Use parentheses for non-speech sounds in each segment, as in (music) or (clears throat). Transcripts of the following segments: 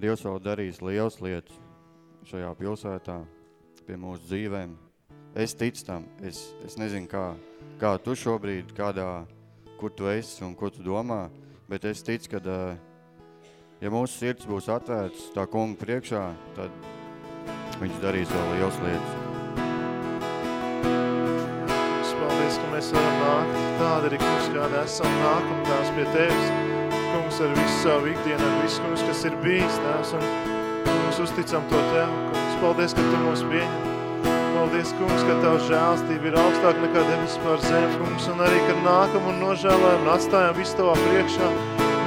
Dievs vēl darīs liels lietas šajā pilsētā, pie mūsu dzīvēm. Es ticu tam, es, es nezinu, kā, kā tu šobrīd, kādā, kur tu esi un ko tu domā, bet es ticu, ka, ja mūsu sirds būs atvērts tā kunga priekšā, tad viņš darīs vēl liels lietas. Paldies, ka mēs varam nākt tādi arī, kungs, kāda esam, nākam tās pie Tevis, ar visu savu ikdienu, ar visu, kungs, kas ir bijis, tās, un kungs, uzticam to Tev, kungs, paldies, ka Tu mūs pieņem. Paldies, kungs, ka Tavs žēlstība ir augstāk nekā debesis pār zemi, kungs, un arī, ka nākam un nožēlējam un atstājam visu Tavā priekšā.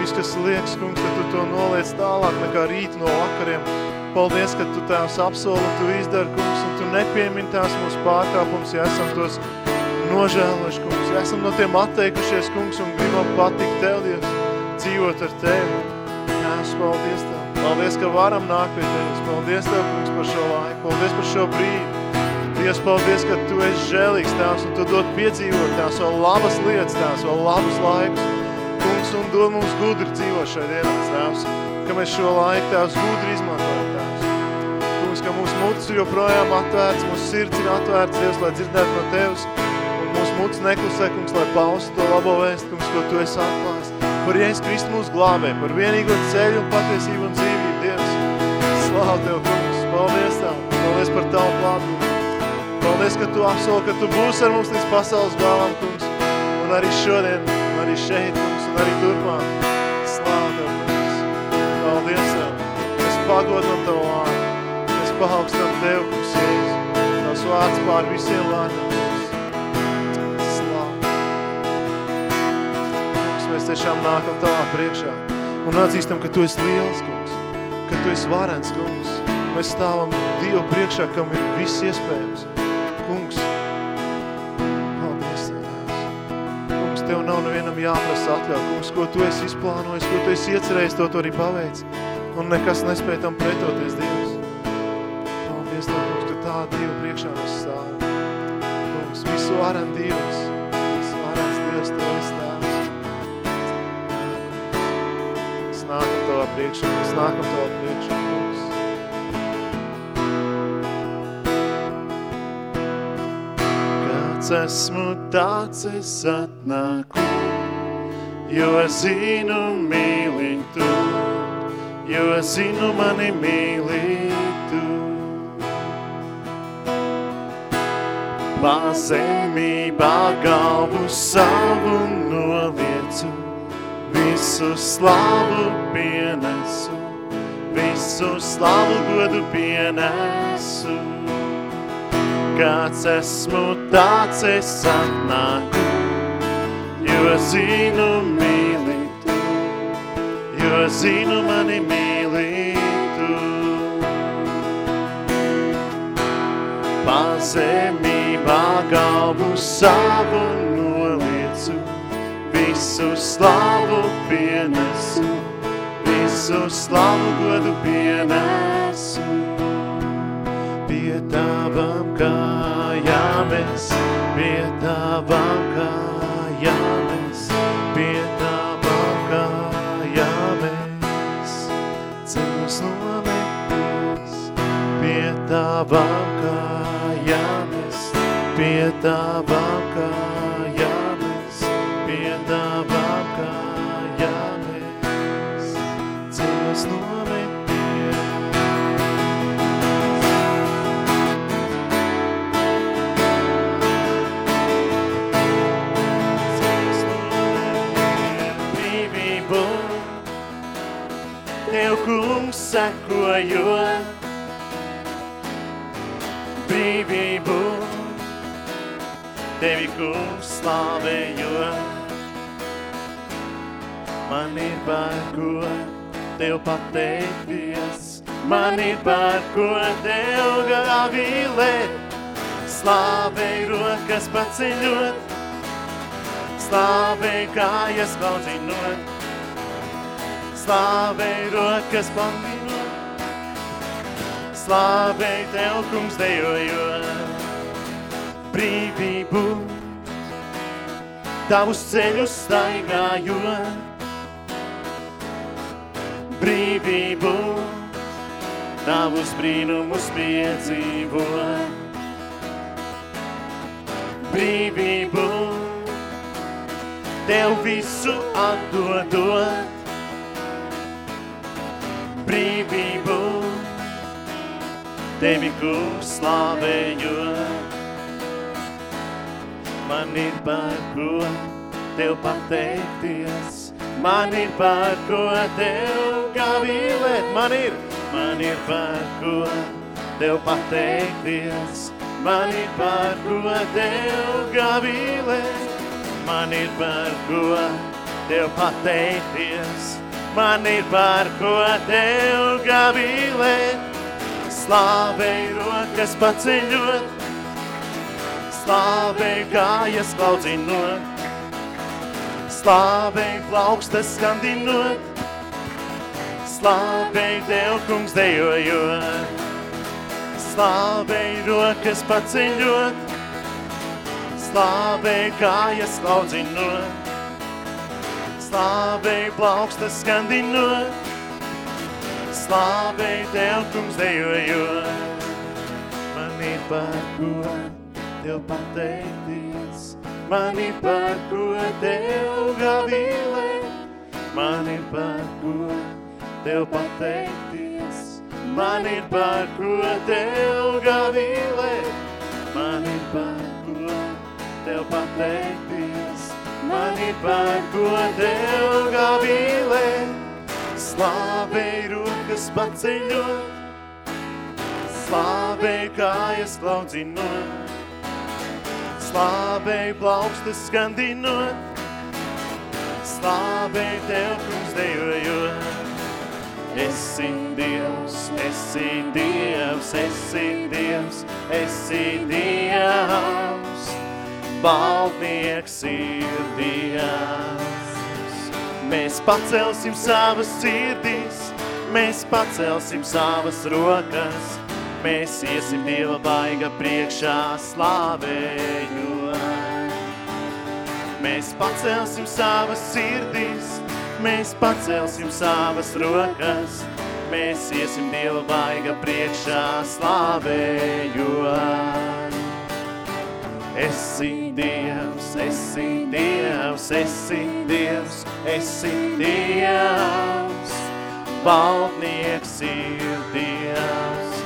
Viss, kas liekas, kungs, ka Tu to noliec tālāk nekā rīt no vakariem. Paldies, ka Tu Tēvs apsoli un Tu izdari, kungs, un Tu nepiemin tās mūsu pārkāpums, ja esam tos nožēlojuši, kungs. Esam no tiem atteikušies, kungs, un gribam patikt Tev, Dievs, dzīvot ar Tevi. Jās, paldies Tev. Paldies, ka varam nākt pie Tevis. Paldies Tev, kungs, par šo laiku. Paldies par šo brīdi. Dievs, paldies, ka Tu esi žēlīgs Tēvs, un Tu dod piedzīvot Tēvs vēl labas lietas Tēvs, vēl labus laikus. Kungs, un dod mums gudri dzīvot šai dienās Tēvs, ka mēs šo laiku Tēvs gudri izmantojam Tēvs. Kungs, ka mūsu mutes ir joprojām atvērts, mūsu sirds ir atvērts, Dievs, lai dzirdētu no Tevis. Un mūsu mutes neklusē, kungs, lai paustu to labo vēstu, kungs, ko Tu esi atklājis. Par Jēzus Kristu mūsu glābē, par vienīgo ceļu un patiesību un dzīvību, Dievs. Slāv Tev, kungs, paldies Tev, paldies par Tavu klātbūtību. Paldies, ka Tu apsoli, ka Tu būsi ar mums līdz pasaules galam, kungs. Un arī šodien, un arī šeit, kungs, un arī turpmāk. Slāv Tev, kungs. Paldies Tev. Mēs pagodam Tavu vārdu. Mēs pahaugstam Tev, kungs, Jēzus. Tavs vārds pār visiem vārdiem, mēs tiešām nākam Tavā priekšā un atzīstam, ka Tu esi liels, kungs. Ka Tu esi varens, kungs. Mēs stāvam Dievu priekšā, kam ir viss iespējams. Kungs, paldies Tev, Tēvs. Kungs, Tev nav nevienam jāprasa atļaut. Kungs, ko Tu esi izplānojis, ko Tu esi iecerējis, to Tu arī paveic. Un nekas nespēj tam pretoties, Dievs. Paldies Tev, kungs, ka tā Dievu priekšā mēs stāvam. Kungs, visu varam Dievs. Visu varams Dievs, Tev esi Tavā priekšā, mēs nākam Tavā priekšā, kungs. Kāds esmu, tāds es atnāku, jo zinu mīli tu, jo zinu mani mīli tu. Pazemībā galvu savu noliecu, visu slavu pienesu, visu slavu godu pienesu. Kāds esmu, tāds es atnāku, jo zinu mīli tu, jo zinu mani mīli tu. Pazemībā galvu savu visu slavu pienesu, visu slavu godu pienesu. Pie tavām kājām es, pie tavām kājām es, pie tavām kājām es, ceļos nometies, pie tavām kājām es, pie tavām kājām kungs, sekojot brīvību. Tevi, kungs, slavējot. Man ir par ko Tev pateikties. Man ir par ko Tev gavilēt. Slāvei rokas paceļot Slāvei kājas klaudzinot, slāvei rokas pamvinot, slāvei Tev, kungs, dejojot, brīvību, Tavus ceļus staigājot, brīvību, tavus brīnumus piedzīvot. Brīvību, tev visu atdodot. Brīvību, tevi kungs slavējot. Man ir par ko tev pateikties, man ir par ko tev gavilēt, man ir, man ir par ko tev pateikties, man ir par ko tev gavilēt, man ir par ko tev pateikties, man ir par ko tev gavilēt, slāvei rokas paceļot, slāvei kājas klaudzinot, slāvei plaukstas skandinot, slāvei Tev, kungs, dejojot, slāvei rokas paceļot, slāvei kājas klaudzinot, slāvei plaukstas skandinot, slāvei Tev, kungs, dejojot, man ir par ko Tev pateikties, man ir par ko Tev gavilēt, man ir par ko Tev pateikties, man ir par ko Tev gavilēt, man ir par ko Tev pateikties, man ir par ko Tev gavilēt, slāvei rokas paceļot, slāvei kājas klaudzinot, slāvei plaukstas skandinot, slāvei Tev, kungs, dejojot. Esi Dievs, esi Dievs, esi Dievs, esi Dievs, valdnieks ir Dievs. Mēs pacelsim savas sirdīs, mēs pacelsim savas rokas, mēs iesim Dieva baiga priekšā slāvējot. Mēs pacelsim savas sirdīs, mēs pacelsim savas rokas, mēs iesim Dieva baiga priekšā slāvējot. Esi Dievs, esi Dievs, esi Dievs, esi Dievs, valdnieks ir Dievs.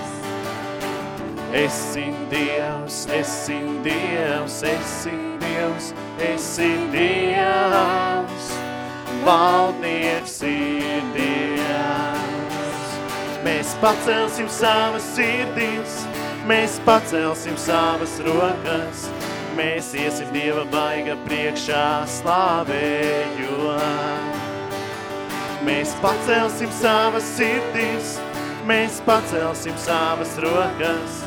Esi Dievs, esi Dievs, esi Dievs, esi Dievs, valdnieks ir Dievs. Mēs pacelsim savas sirdīs, mēs pacelsim savas rokas, mēs iesim Dieva baiga priekšā slāvējot. Mēs pacelsim savas sirdīs, mēs pacelsim savas rokas,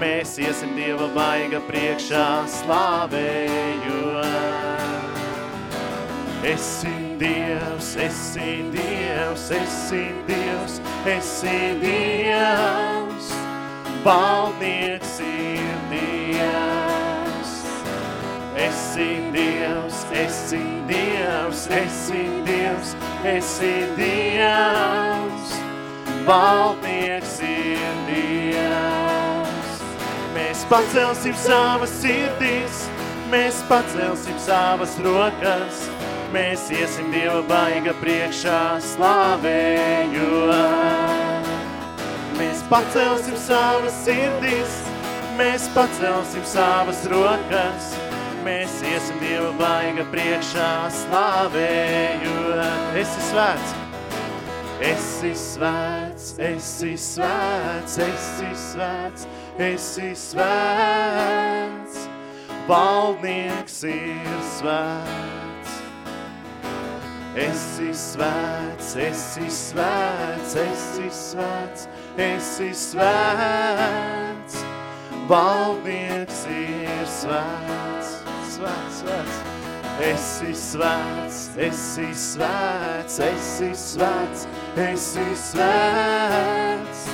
mēs iesim Dieva baiga priekšā slāvējot. Esi Dievs, esi Dievs, esi Dievs, esi Dievs, valdnieks ir Dievs. Esi Dievs, esi Dievs, esi Dievs, esi Dievs, valdnieks ir Dievs. Mēs pacelsim savas sirdīs, mēs pacelsim savas rokas, mēs iesim Dieva baiga priekšā slāvējot. Mēs pacelsim savas sirdīs, mēs pacelsim savas rokas, mēs iesim Dieva baiga priekšā slāvējot. Esi svēts! Esi svēts, esi svēts, esi svēts, esi svēts, valdnieks ir svēts. Esi svēts, esi svēts, esi svēts, esi svēts, valdnieks ir svēts, svēts, svēts. Esi svēts, esi svēts, esi svēts, esi svēts,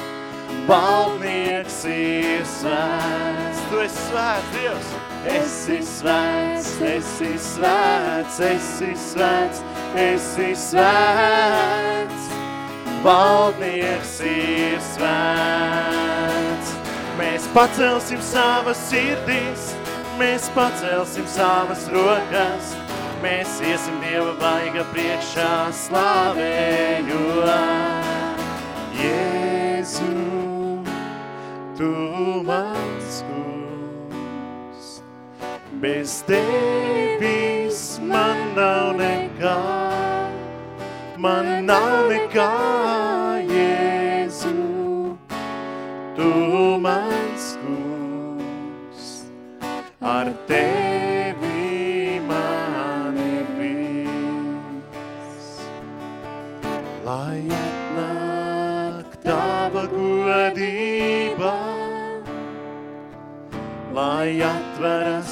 valdnieks ir svēts. Tu esi svēts, Dievs! Esi svēts, esi svēts, esi svēts, esi svēts, valdnieks ir svēts. Mēs pacelsim savas sirdīs, mēs pacelsim savas rokas, mēs iesim Dieva vaiga priekšā slavējot. Jēzu, Tu mans kungs, bez Tevis man nav nekā, man nav nekā,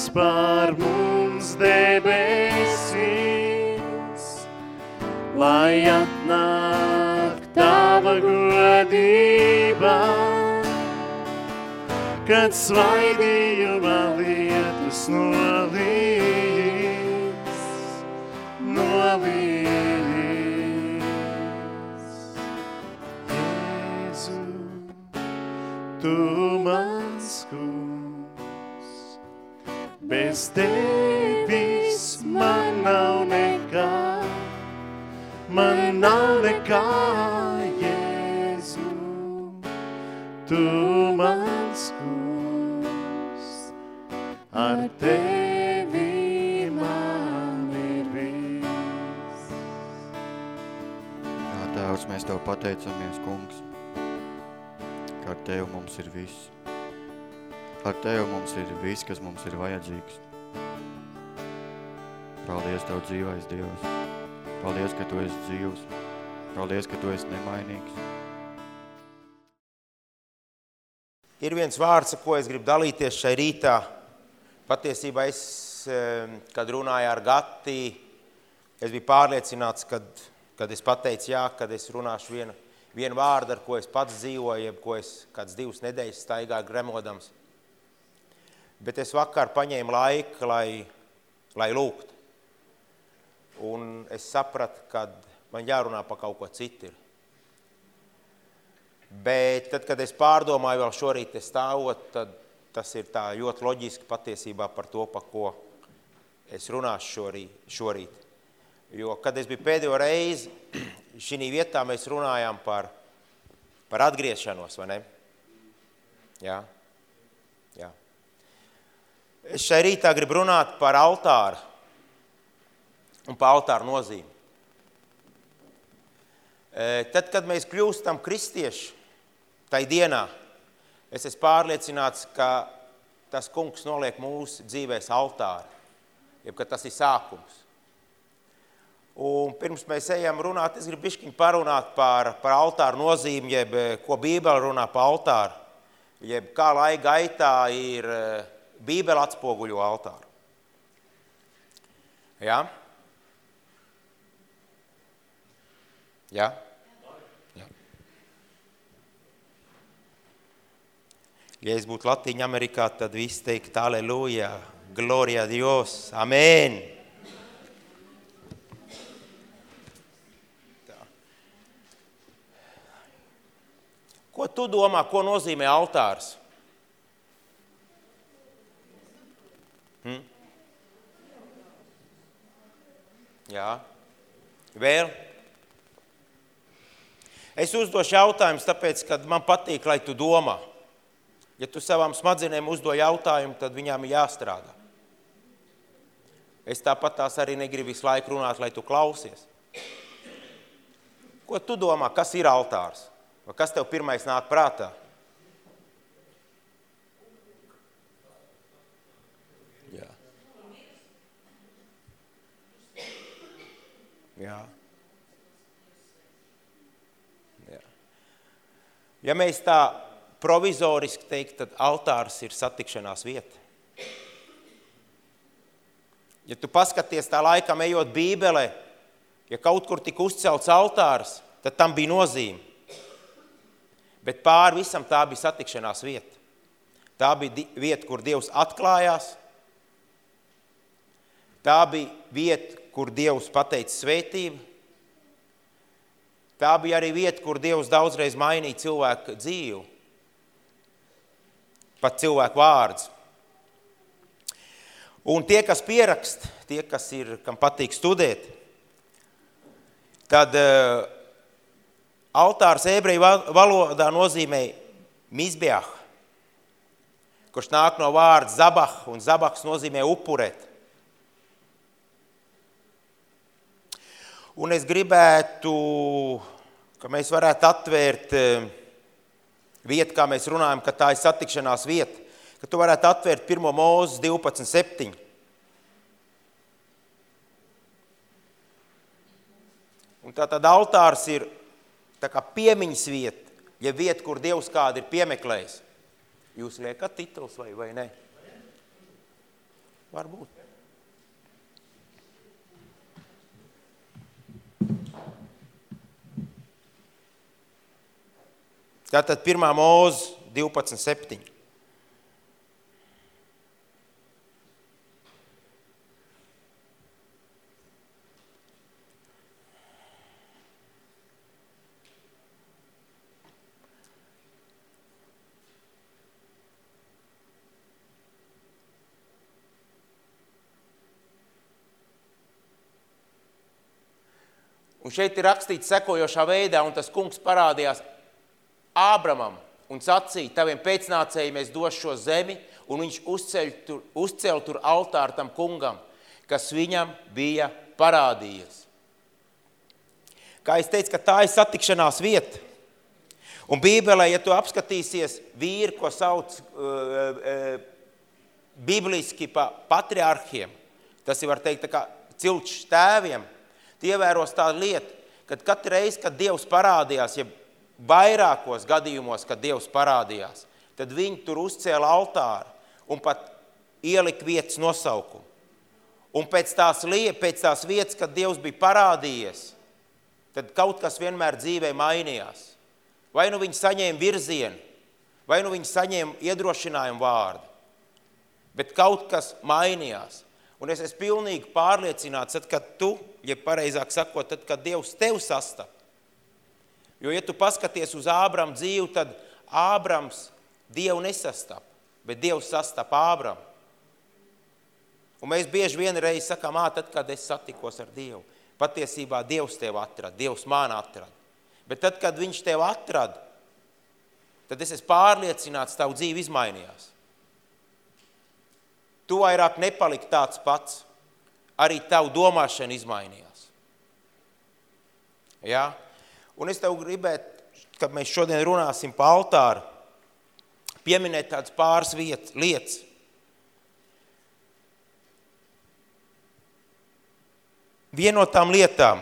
atveras pār mums debesīs, lai atnāk Tava godība, kad svaidījumā lietus nolīs, nolīs. Jēzu, Tu bez Tevis man nav nekā, man nav nekā, Jēzu, Tu mans kungs, ar Tevi man ir viss. Jā, Tēvs, mēs Tev pateicamies, kungs, ka ar Tev mums ir viss. Ar Tev mums ir viss, kas mums ir vajadzīgs. Paldies Tev dzīvais Dievs. Paldies, ka Tu esi dzīvs. Paldies, ka Tu esi nemainīgs. Ir viens vārds, ko es gribu dalīties šai rītā. Patiesībā es, kad runāju ar Gati, es biju pārliecināts, kad, kad es pateicu jā, kad es runāšu vienu, vienu vārdu, ar ko es pats dzīvoju, jeb ko es kāds divas nedēļas staigāju gremodams. Bet es vakar paņēmu laiku, lai, lai lūgt. Un es sapratu, ka man jārunā par kaut ko citu. Bet tad, kad es pārdomāju vēl šorīt stāvot, tad tas ir tā ļoti loģiski patiesībā par to, par ko es runāšu šorīt. šorīt. Jo, kad es biju pēdējo reizi, (clears throat) šī vietā mēs runājām par, par atgriešanos, vai ne? Jā. Jā. Es šai rītā gribu runāt par altāru un par altāru nozīmi. E, Tad, kad mēs kļūstam kristieši, tai dienā, es esmu pārliecināts, ka tas kungs noliek mūsu dzīvēs altāri, jeb ka tas ir sākums. Un pirms mēs ejam runāt, es gribu bišķiņ parunāt par, par altāru nozīmi, jeb eh, ko Bībele runā par altāru, jeb kā laika gaitā ir eh, Bībele atspoguļo altāru. Ja? Ja? Ja. Ja es būtu Latīņa Amerikā, tad viss teikt aleluja, gloria Dios, amen. Tā. Ko tu domā, ko nozīmē altārs? Hm? Jā. Vēl? Es uzdošu jautājumus, tāpēc, ka man patīk, lai tu domā. Ja tu savām smadzenēm uzdo jautājumu, tad viņām ir jāstrādā. Es tāpat tās arī negribu visu laiku runāt, lai tu klausies. Ko tu domā, kas ir altārs? Vai kas tev pirmais nāk prātā? Jā. Jā. Ja mēs tā provizoriski teikt, tad altārs ir satikšanās vieta. Ja tu paskaties tā laikam ejot bībelē, ja kaut kur tika uzcelts altārs, tad tam bija nozīme. Bet pāri visam tā bija satikšanās vieta. Tā bija vieta, kur Dievs atklājās. Tā bija vieta, kur Dievs pateica svētību. Tā bija arī vieta, kur Dievs daudzreiz mainīja cilvēku dzīvi. Pat cilvēku vārds. Un tie, kas pierakst, tie, kas ir, kam patīk studēt, tad uh, altārs ebreju valodā nozīmē mizbjah, kurš nāk no vārda zabah, un zabahs nozīmē upurēt. Un es gribētu, ka mēs varētu atvērt uh, vietu, kā mēs runājam, ka tā ir satikšanās vieta ka tu varētu atvērt 1. mūzes 12.7. Un tā tad altārs ir tā kā piemiņas vieta, ja vieta, kur Dievs kādu ir piemeklējis. Jūs liekat tituls vai, vai ne? Varbūt. Tātad 1. mūzes 12.7. Un šeit ir rakstīts sekojošā veidā, un tas kungs parādījās Ābramam un sacīja, taviem pēcnācējiem es došu šo zemi, un viņš uzceļ tur, uzcēl tur altāru tam kungam, kas viņam bija parādījies. Kā es teicu, ka tā ir satikšanās vieta. Un Bībelē, ja tu apskatīsies vīri, ko sauc uh, uh, bibliski pa patriarhiem, tas ir, var teikt, tā kā cilčs tēviem – Tie ievēros tādu lietu, ka katru reizi, kad Dievs parādījās, ja vairākos gadījumos, kad Dievs parādījās, tad viņi tur uzcēla altāru un pat ielika vietas nosaukumu. Un pēc tās, pēc tās vietas, kad Dievs bija parādījies, tad kaut kas vienmēr dzīvē mainījās. Vai nu viņi saņēma virzienu, vai nu viņi saņēma iedrošinājumu vārdu, bet kaut kas mainījās. Un es esmu pilnīgi pārliecināts, tad, kad tu, ja pareizāk sakot, tad, kad Dievs tev sastap. Jo, ja tu paskaties uz Ābramu dzīvi, tad Ābrams Dievu nesastap, bet Dievs sastap Ābramu. Un mēs bieži vien reiz sakām, ā, tad, kad es satikos ar Dievu. Patiesībā Dievs tev atrada, Dievs man atrada. Bet tad, kad viņš tev atrada, tad es esmu pārliecināts, tavu dzīvi izmainījās tu vairāk nepaliki tāds pats. Arī tavu domāšana izmainījās. Ja? Un es tev gribētu, kad mēs šodien runāsim pa altāru, pieminēt tādas pāris vietas, lietas. Viena no tām lietām,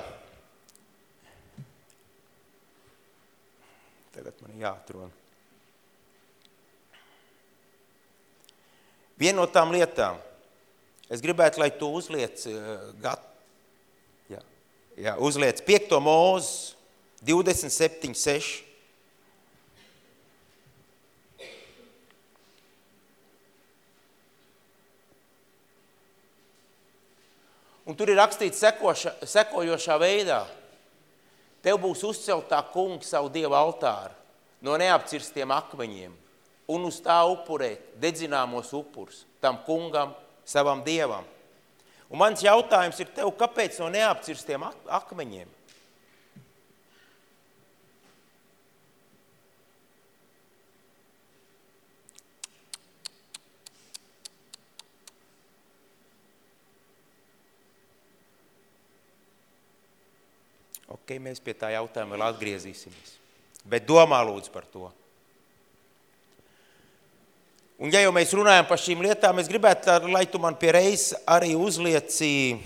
tagad man jāatrod. Viena no tām lietām, es gribētu, lai tu uzliec, uh, gat, jā, jā, uzliec 5. mūzes 27, 6. Un tur ir rakstīts sekoša, sekojošā veidā. Tev būs uzceltā kungs savu dievu altāru no neapcirstiem akmeņiem un uz tā upurēt dedzināmos upurus tam kungam, savam dievam. Un mans jautājums ir tev, kāpēc no neapcirstiem akmeņiem? Ok, mēs pie tā jautājuma vēl atgriezīsimies. Bet domā lūdzu par to. Un ja jau mēs runājam par šīm lietām, es gribētu, lai tu man pie reizes arī uzlieci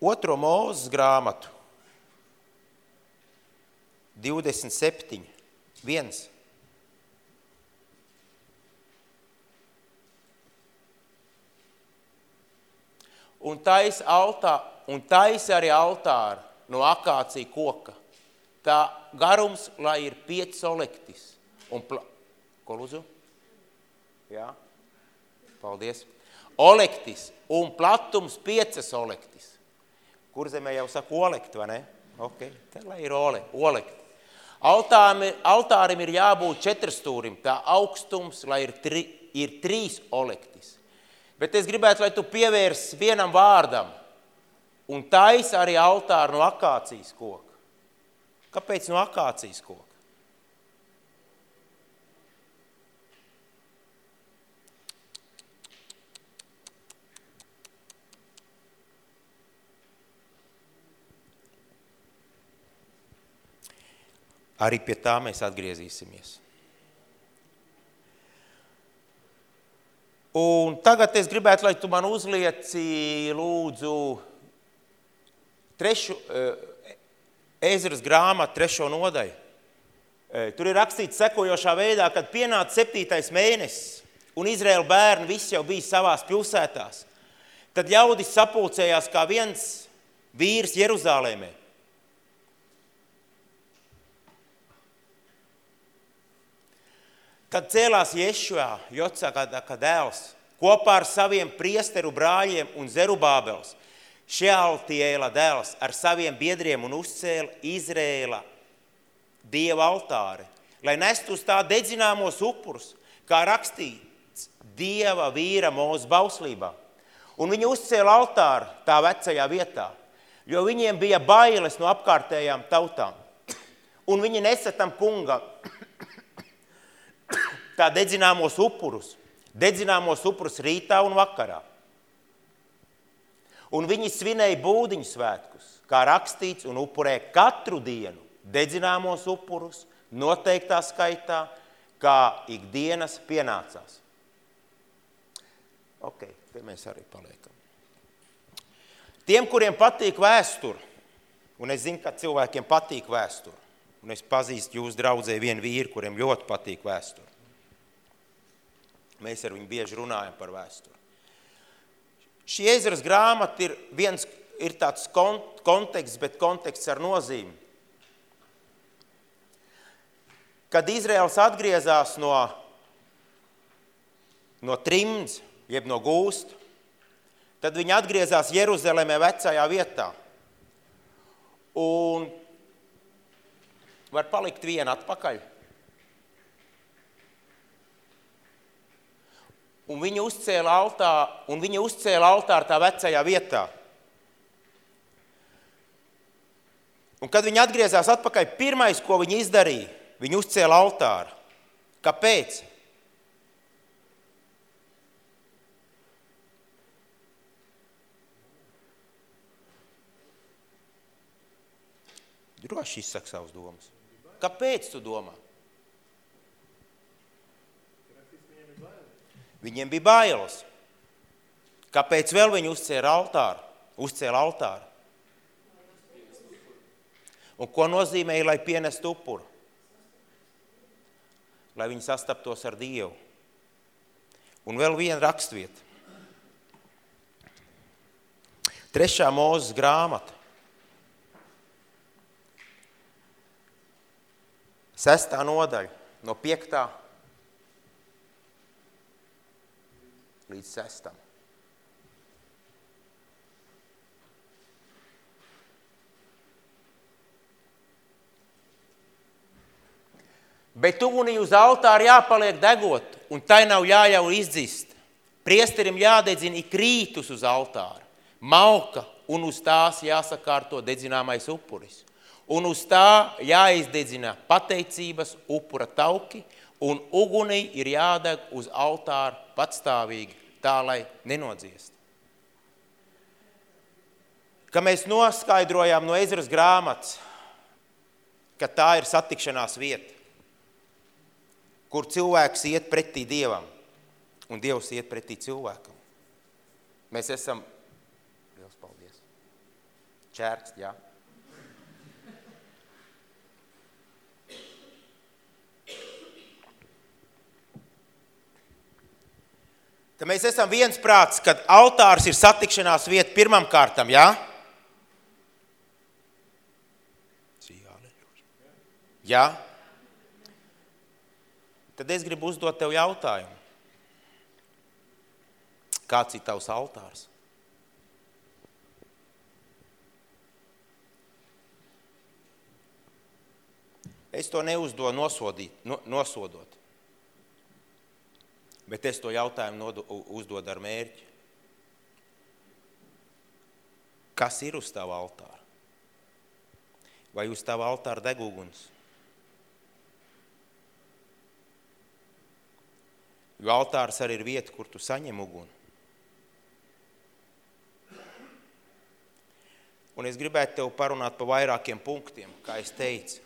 otro mūzes grāmatu, 27, 1. Un taisa, altā, un taisa arī altāru no akācija koka tā garums, lai ir 5 olektis. Un pla... Ko lūdzu? Jā. Paldies. Olektis un platums piecas olektis. Kur zemē jau saka olekti, vai ne? Ok, te lai ir ole, olekti. Altārim, altārim ir jābūt četrstūrim, tā augstums, lai ir, tri, ir trīs olektis. Bet es gribētu, lai tu pievērs vienam vārdam un taisa arī altāru no akācijas koka. Kāpēc no akācijas koka? Arī pie tā mēs atgriezīsimies. Un tagad es gribētu, lai tu man uzlieci lūdzu trešu, Ēzeras grāmatu trešo nodaļu. Tur ir rakstīts sekojošā veidā, kad pienāca septītais mēnesis un Izraēla bērni visi jau bija savās pilsētās. Tad ļaudis sapulcējās kā viens vīrs Jeruzālēmē. Tad cēlās Ješua, Jocaka dēls, kopā ar saviem priesteru brāļiem un Zerubābels, Šealtiela dēls ar saviem biedriem un uzcēla Izrēla dieva altāri, lai nestu uz tā dedzināmos upurus, kā rakstīts dieva vīra mūsu bauslībā. Un viņi uzcēla altāru tā vecajā vietā, jo viņiem bija bailes no apkārtējām tautām. Un viņi nesatam kungam tā dedzināmos upurus, dedzināmos upurus rītā un vakarā. Un viņi svinēja būdiņu svētkus, kā rakstīts, un upurēja katru dienu dedzināmos upurus, noteiktā skaitā, kā ikdienas pienācās. Ok, te mēs arī paliekam. Tiem, kuriem patīk vēsture, un es zinu, ka cilvēkiem patīk vēsture, un es pazīstu jūsu draudzē vienu vīru, kuriem ļoti patīk vēsture. Mēs ar viņu bieži runājam par vēsturi. Šī ezeras grāmata ir viens ir tāds kont konteksts, bet konteksts ar nozīmi. Kad Izraels atgriezās no, no trimds, jeb no gūsta, tad viņi atgriezās Jeruzalemē vecajā vietā. Un var palikt viena atpakaļ. Un viņi uzcēla altāru, un viņi uzcēla altāru tā vecajā vietā. Un kad viņi atgriezās atpakaļ, pirmais, ko viņi izdarīja, viņi uzcēla altāru. Kāpēc? Droši izsaka savas domas. Kāpēc tu domā? Viņiem bija bailes. Kāpēc vēl viņi uzcēla altāru? Uzcēla altāru. Un ko nozīmēja, lai pienestu upuru? Lai viņi sastaptos ar Dievu. Un vēl viena rakstvieta. Trešā mūzes grāmata. Sestā nodaļa no piektā līdz sestam. Bet ugunī uz altāra jāpaliek degot, un tai nav jājau izdzist. Priesterim jādedzina ik rītus uz altāra, malka, un uz tās jāsakārto dedzināmais upuris. Un uz tā jāizdedzina pateicības upura tauki, un ugunī ir jādeg uz altāra patstāvīgi tā, lai nenodziest. Ka mēs noskaidrojām no ezeras grāmatas, ka tā ir satikšanās vieta, kur cilvēks iet pretī Dievam un Dievs iet pretī cilvēkam. Mēs esam, liels paldies, čērkst, jā. Ja? tad mēs esam viens prāts, kad altārs ir satikšanās vieta pirmam kārtam, jā? Jā? Tad es gribu uzdot tev jautājumu. Kāds ir tavs altārs? Es to neuzdodu nosodīt, no, nosodot. Bet es to jautājumu nodu, uzdodu ar mērķi. Kas ir uz tava altāra? Vai uz tava altāra deg uguns? Jo altārs arī ir vieta, kur tu saņem uguni. Un es gribētu tev parunāt par vairākiem punktiem, kā es teicu,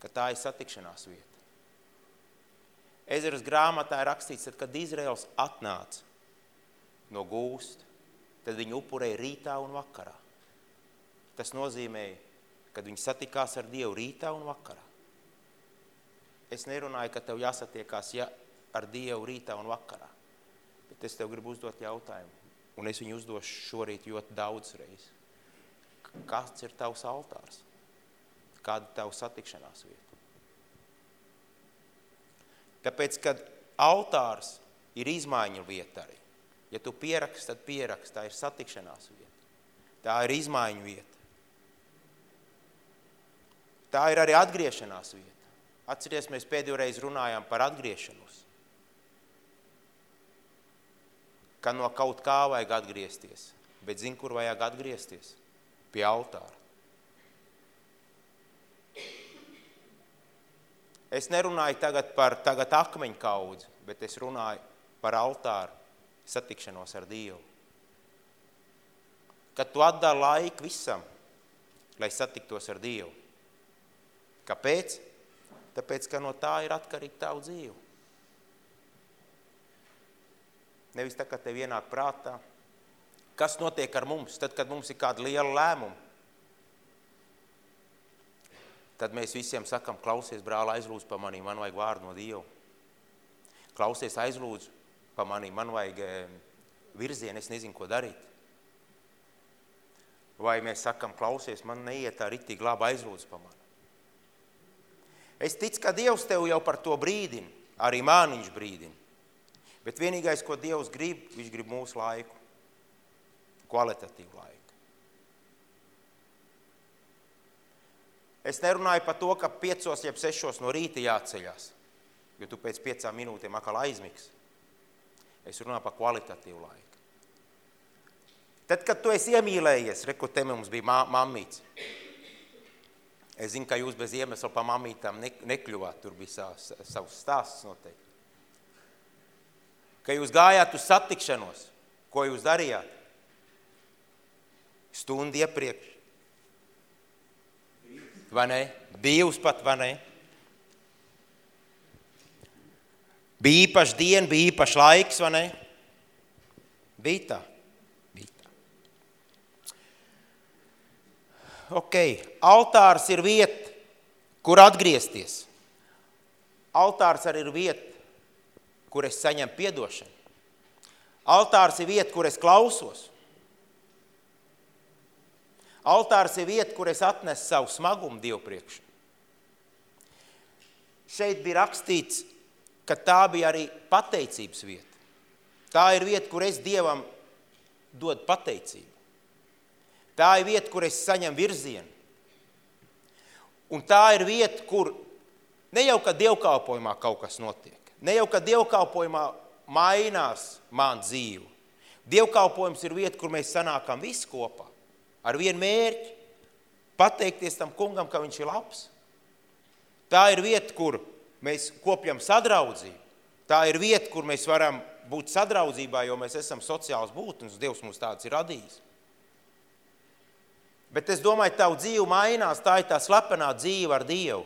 ka tā ir satikšanās vieta. Ezeras grāmatā ir rakstīts, tad, kad Izraels atnāca no gūst, tad viņi upurēja rītā un vakarā. Tas nozīmēja, kad viņi satikās ar Dievu rītā un vakarā. Es nerunāju, ka tev jāsatiekās ja, ar Dievu rītā un vakarā, bet es tev gribu uzdot jautājumu, un es viņu uzdošu šorīt ļoti daudz reizes. Kāds ir tavs altārs? Kāda ir tava satikšanās vieta? Tāpēc, kad altārs ir izmaiņu vieta arī. Ja tu pieraksti, tad pieraksti. Tā ir satikšanās vieta. Tā ir izmaiņu vieta. Tā ir arī atgriešanās vieta. Atceries, mēs pēdējo reizi runājām par atgriešanos. Ka no kaut kā vajag atgriezties. Bet zini, kur vajag atgriezties? Pie altāra. Es nerunāju tagad par tagad akmeņu kaudzi, bet es runāju par altāru satikšanos ar Dievu. Kad tu atdāli laiku visam, lai satiktos ar Dievu. Kāpēc? Tāpēc, ka no tā ir atkarīga tavu dzīve. Nevis tā, ka tev ienāk prātā. Kas notiek ar mums, tad, kad mums ir kāda liela lēmuma? Tad mēs visiem sakam, klausies, brāl, aizlūdz pa manī, man vajag vārdu no Dieva. Klausies, aizlūdz pa manī, man vajag eh, virzienu, es nezinu, ko darīt. Vai mēs sakam, klausies, man neiet tā ritīgi labi aizlūdz pa mani. Es ticu, ka Dievs tev jau par to brīdina, arī māniņš brīdina. Bet vienīgais, ko Dievs grib, viņš grib mūsu laiku, kvalitatīvu laiku. Es nerunāju par to, ka piecos jeb sešos no rīta jāceļās, jo tu pēc piecām minūtēm atkal aizmigs. Es runāju par kvalitatīvu laiku. Tad, kad tu esi iemīlējies, reku te mums bija mammīts, Es zinu, ka jūs bez iemesla pa mamītām ne, nekļuvāt, tur bija savs, savs stāsts noteikti. Ka jūs gājāt uz satikšanos, ko jūs darījāt? Stundu iepriekš. Vai ne? Divas pat, vai ne? Bija īpaša diena, bija īpašs laiks, vai ne? Bija tā. ok, altārs ir vieta, kur atgriezties. Altārs arī ir vieta, kur es saņemu piedošanu. Altārs ir vieta, kur es klausos. Altārs ir vieta, kur es atnesu savu smagumu Dievu priekšā. Šeit bija rakstīts, ka tā bija arī pateicības vieta. Tā ir vieta, kur es Dievam dodu pateicību. Tā ir vieta, kur es saņemu virzienu. Un tā ir vieta, kur ne jau ka dievkalpojumā kaut kas notiek, ne jau ka dievkalpojumā mainās man dzīve. Dievkalpojums ir vieta, kur mēs sanākam visi kopā ar vienu mērķi – pateikties tam kungam, ka viņš ir labs. Tā ir vieta, kur mēs kopjam sadraudzību. Tā ir vieta, kur mēs varam būt sadraudzībā, jo mēs esam sociāls būtnes, Dievs mums tāds ir radījis. Bet es domāju, tavu dzīve mainās, tā ir tā slepenā dzīve ar Dievu.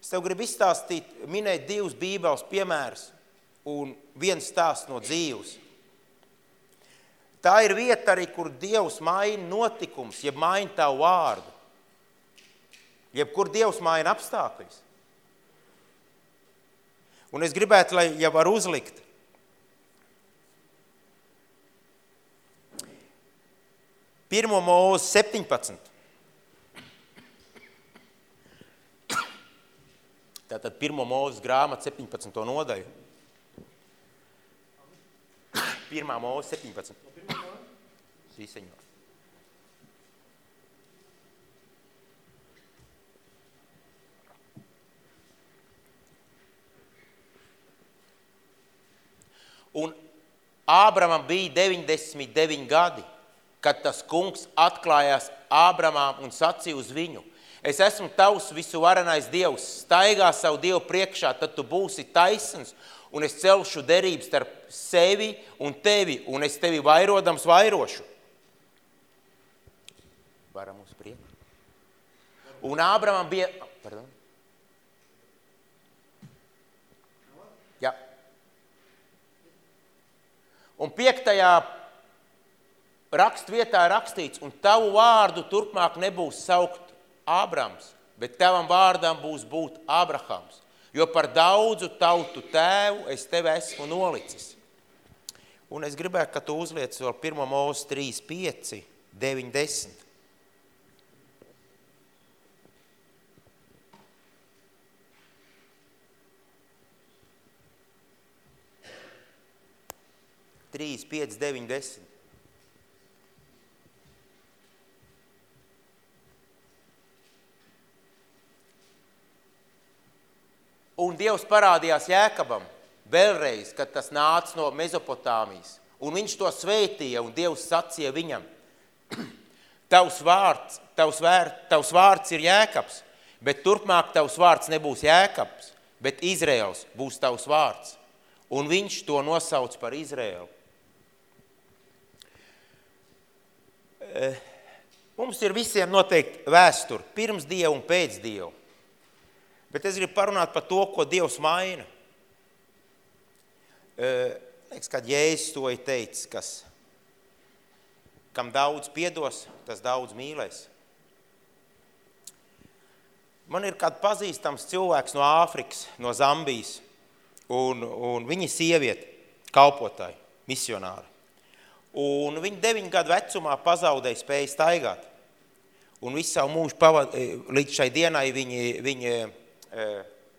Es tev gribu izstāstīt, minēt divus bībeles piemērus un viens stāsts no dzīves. Tā ir vieta arī, kur Dievs maina notikums, jeb maina tavu vārdu. Jeb kur Dievs maina apstākļus. Un es gribētu, lai jau var uzlikt Pirmo mūzu 17. Tātad pirmo mūzes grāmatu 17. nodaļu. Pirmā mūze 17. Sí, Señor. Un Ābramam bija 99 gadi, kad tas kungs atklājās Ābramam un sacīja uz viņu: Es esmu tavs visuvarenais dievs, staigā savu dievu priekšā, tad tu būsi taisns, un es celšu derību starp sevi un tevi, un es tevi vairodams vairošu. Varam uz priekšu. Un Ābramam bija... Pardon? Jā. Un piektajā rakstvietā rakstīts, un tavu vārdu turpmāk nebūs saukt Ābrams, bet tavam vārdam būs būt Ābrahams, jo par daudzu tautu tēvu es tevi esmu nolicis. Un es gribētu, ka tu uzliec vēl 1 mūsu 3, 5, 9, 10. Trīs, pieci, deviņi, desmit. Un Dievs parādījās Jēkabam vēlreiz, kad tas nāca no Mezopotāmijas. Un viņš to sveitīja, un Dievs sacīja viņam, (clears throat) tavs vārds, tavs, vēr, tavs vārds ir Jēkabs, bet turpmāk tavs vārds nebūs Jēkabs, bet Izraels būs tavs vārds. Un viņš to nosauc par Izraelu. Mums ir visiem noteikti vēsture, pirms Dieva un pēc Dieva. Bet es gribu parunāt par to, ko Dievs maina. Liekas, kad Jēzus to ir teicis, kas, kam daudz piedos, tas daudz mīlēs. Man ir kāds pazīstams cilvēks no Āfrikas, no Zambijas, un, un viņa sieviete, kalpotāji, misionāri. Un viņa deviņu gadu vecumā pazaudēja spēju staigāt. Un visu savu mūžu pavad, līdz šai dienai viņi, viņi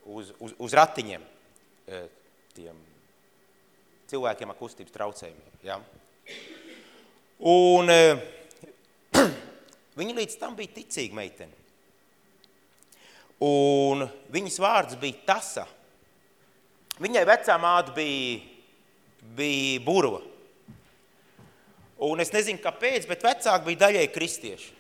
uz, uz, uz ratiņiem tiem cilvēkiem ar kustības traucējumiem. Ja? Un (clears throat) viņa līdz tam bija ticīga meitene. Un viņas vārds bija Tasa. Viņai vecā māte bija, bija burva. Un es nezinu, kāpēc, bet vecāki bija daļai kristieši.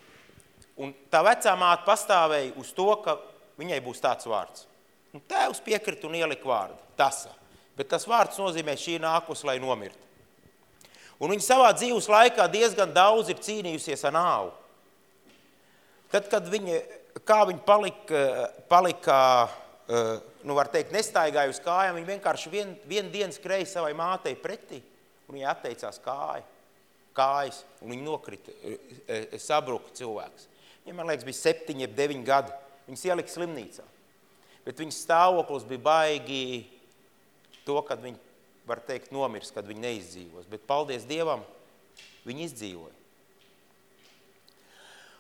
Un tā vecā māte pastāvēja uz to, ka viņai būs tāds vārds. Un tēvs piekrita un ielika vārdu, tasa. Bet tas vārds nozīmē šī nākus, lai nomirtu. Un viņa savā dzīves laikā diezgan daudz ir cīnījusies ar nāvu. Tad, kad viņa, kā viņa palika, palika nu var teikt, nestaigāja uz kājām, viņa vienkārši vien, vienu dienu skrēja savai mātei pretī, un viņa atteicās kāja, kājas, un viņa nokrita, sabruka cilvēks. Viņam, man liekas, bija septiņi, deviņi gadi. Viņas ielika slimnīcā. Bet viņas stāvoklis bija baigi to, kad viņi, var teikt, nomirs, kad viņi neizdzīvos. Bet paldies Dievam, viņi izdzīvoja.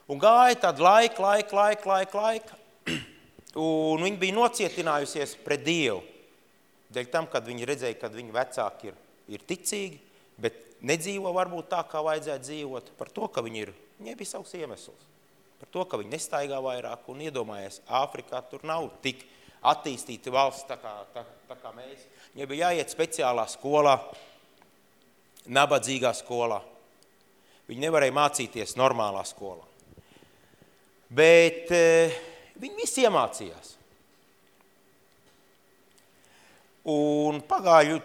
Un gāja tad laika, laika, laika, laika, laika. (clears throat) Un viņi bija nocietinājusies pret Dievu. Dēļ tam, kad viņi redzēja, kad viņu vecāki ir, ir ticīgi, bet nedzīvo varbūt tā, kā vajadzētu dzīvot, par to, ka viņi ir, viņai bija savs iemesls par to, ka viņi nestaigā vairāk un iedomājies, Āfrikā tur nav tik attīstīta valsts tā kā, tā, tā kā mēs. Viņai bija jāiet speciālā skolā, nabadzīgā skolā. Viņi nevarēja mācīties normālā skolā. Bet e, viņi visi iemācījās. Un pagāju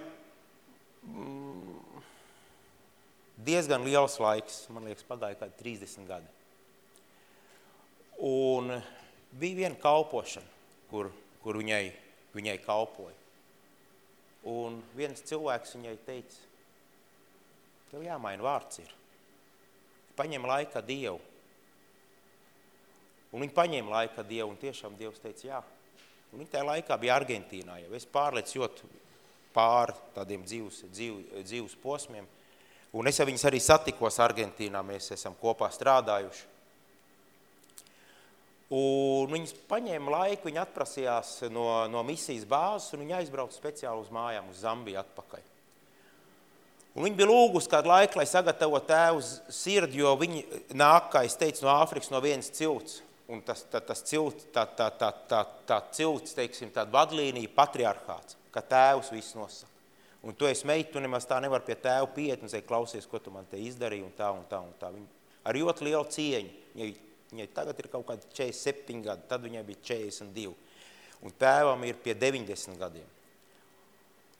diezgan liels laiks, man liekas, pagāja kādi 30 gadi. Un bija viena kalpošana, kur, kur viņai, viņai kalpoja. Un viens cilvēks viņai teica, tev jāmaina vārds ir. Paņem laika Dievu. Un viņi paņēma laika Dievu, un tiešām Dievs teica jā. Un viņi tajā laikā bija Argentīnā, jau es pārlecot pāri tādiem dzīves, dzīves, dzīves posmiem. Un es ar viņus arī satikos Argentīnā, mēs esam kopā strādājuši. Un viņas paņēma laiku, viņa atprasījās no, no misijas bāzes un viņa aizbrauca speciāli uz mājām, uz Zambiju atpakaļ. Un viņa bija lūgusi kādu laiku, lai sagatavo tēvu sirdi, jo viņi nāk, kā es teicu, no Āfrikas no vienas cilts. Un tas, tā, tas cilts, tā, tā, tā, tā, tā cilts, teiksim, tāda vadlīnija, patriarchāts, ka tēvs viss nosaka. Un tu esi meita, tu nemaz tā nevar pie tēva piet un teikt, klausies, ko tu man te izdarīji, un tā, un tā, un tā. Viņa ar ļoti lielu cieņu. Viņai, viņai tagad ir kaut kādi 47 gadi, tad viņai bija 42. Un tēvam ir pie 90 gadiem.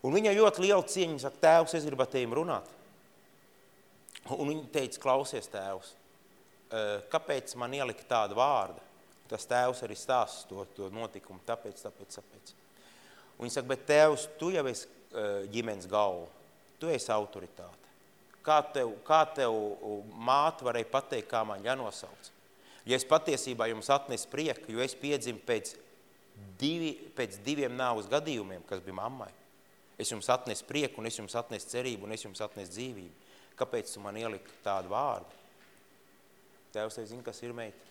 Un viņai ļoti liela cieņa, viņa saka, tēvs, es gribu ar tevim runāt. Un viņa teica, klausies tēvs, kāpēc man ielika tādu vārdu? Tas tēvs arī stāsta to, to notikumu, tāpēc, tāpēc, tāpēc. Un viņa saka, bet tēvs, tu jau esi ģimenes galva, tu esi autoritāte. Kā tev, kā tev māte varēja pateikt, kā man jānosauc? Ja es patiesībā jums atnesu prieku, jo es piedzimu pēc, divi, pēc diviem nāvas gadījumiem, kas bija mammai. Es jums atnesu prieku, un es jums atnesu cerību, un es jums atnesu dzīvību. Kāpēc tu man ieliki tādu vārdu? Tēvs, es zinu, kas ir meita.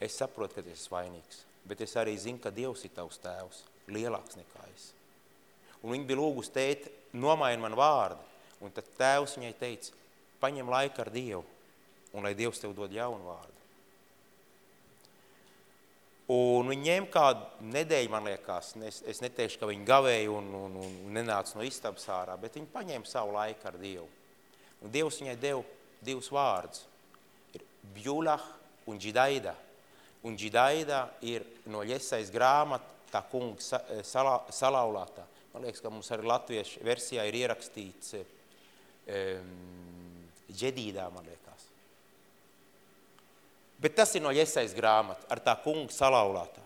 Es saprotu, ka tu esi vainīgs, bet es arī zinu, ka Dievs ir tavs tēvs, lielāks nekā es. Un viņi bija lūgus tēt, nomaina man vārdu. Un tad tēvs viņai teica, paņem laiku ar Dievu, un lai Dievs tev dod jaunu vārdu. Un viņi ņēma kādu nedēļu, man liekas, es, es neteikšu, ka viņi gavēja un, un, un nenāca no istabas ārā, bet viņi paņēma savu laiku ar Dievu. Un Dievs viņai deva divus vārdus. Ir Bjulah un Džidaida. Un Džidaida ir no Ļesais grāmata, tā kunga salā, salaulātā. Man liekas, ka mums arī latviešu versijā ir ierakstīts ģedīdā, man liekas. Bet tas ir no Iesais grāmata, ar tā kunga salaulātā.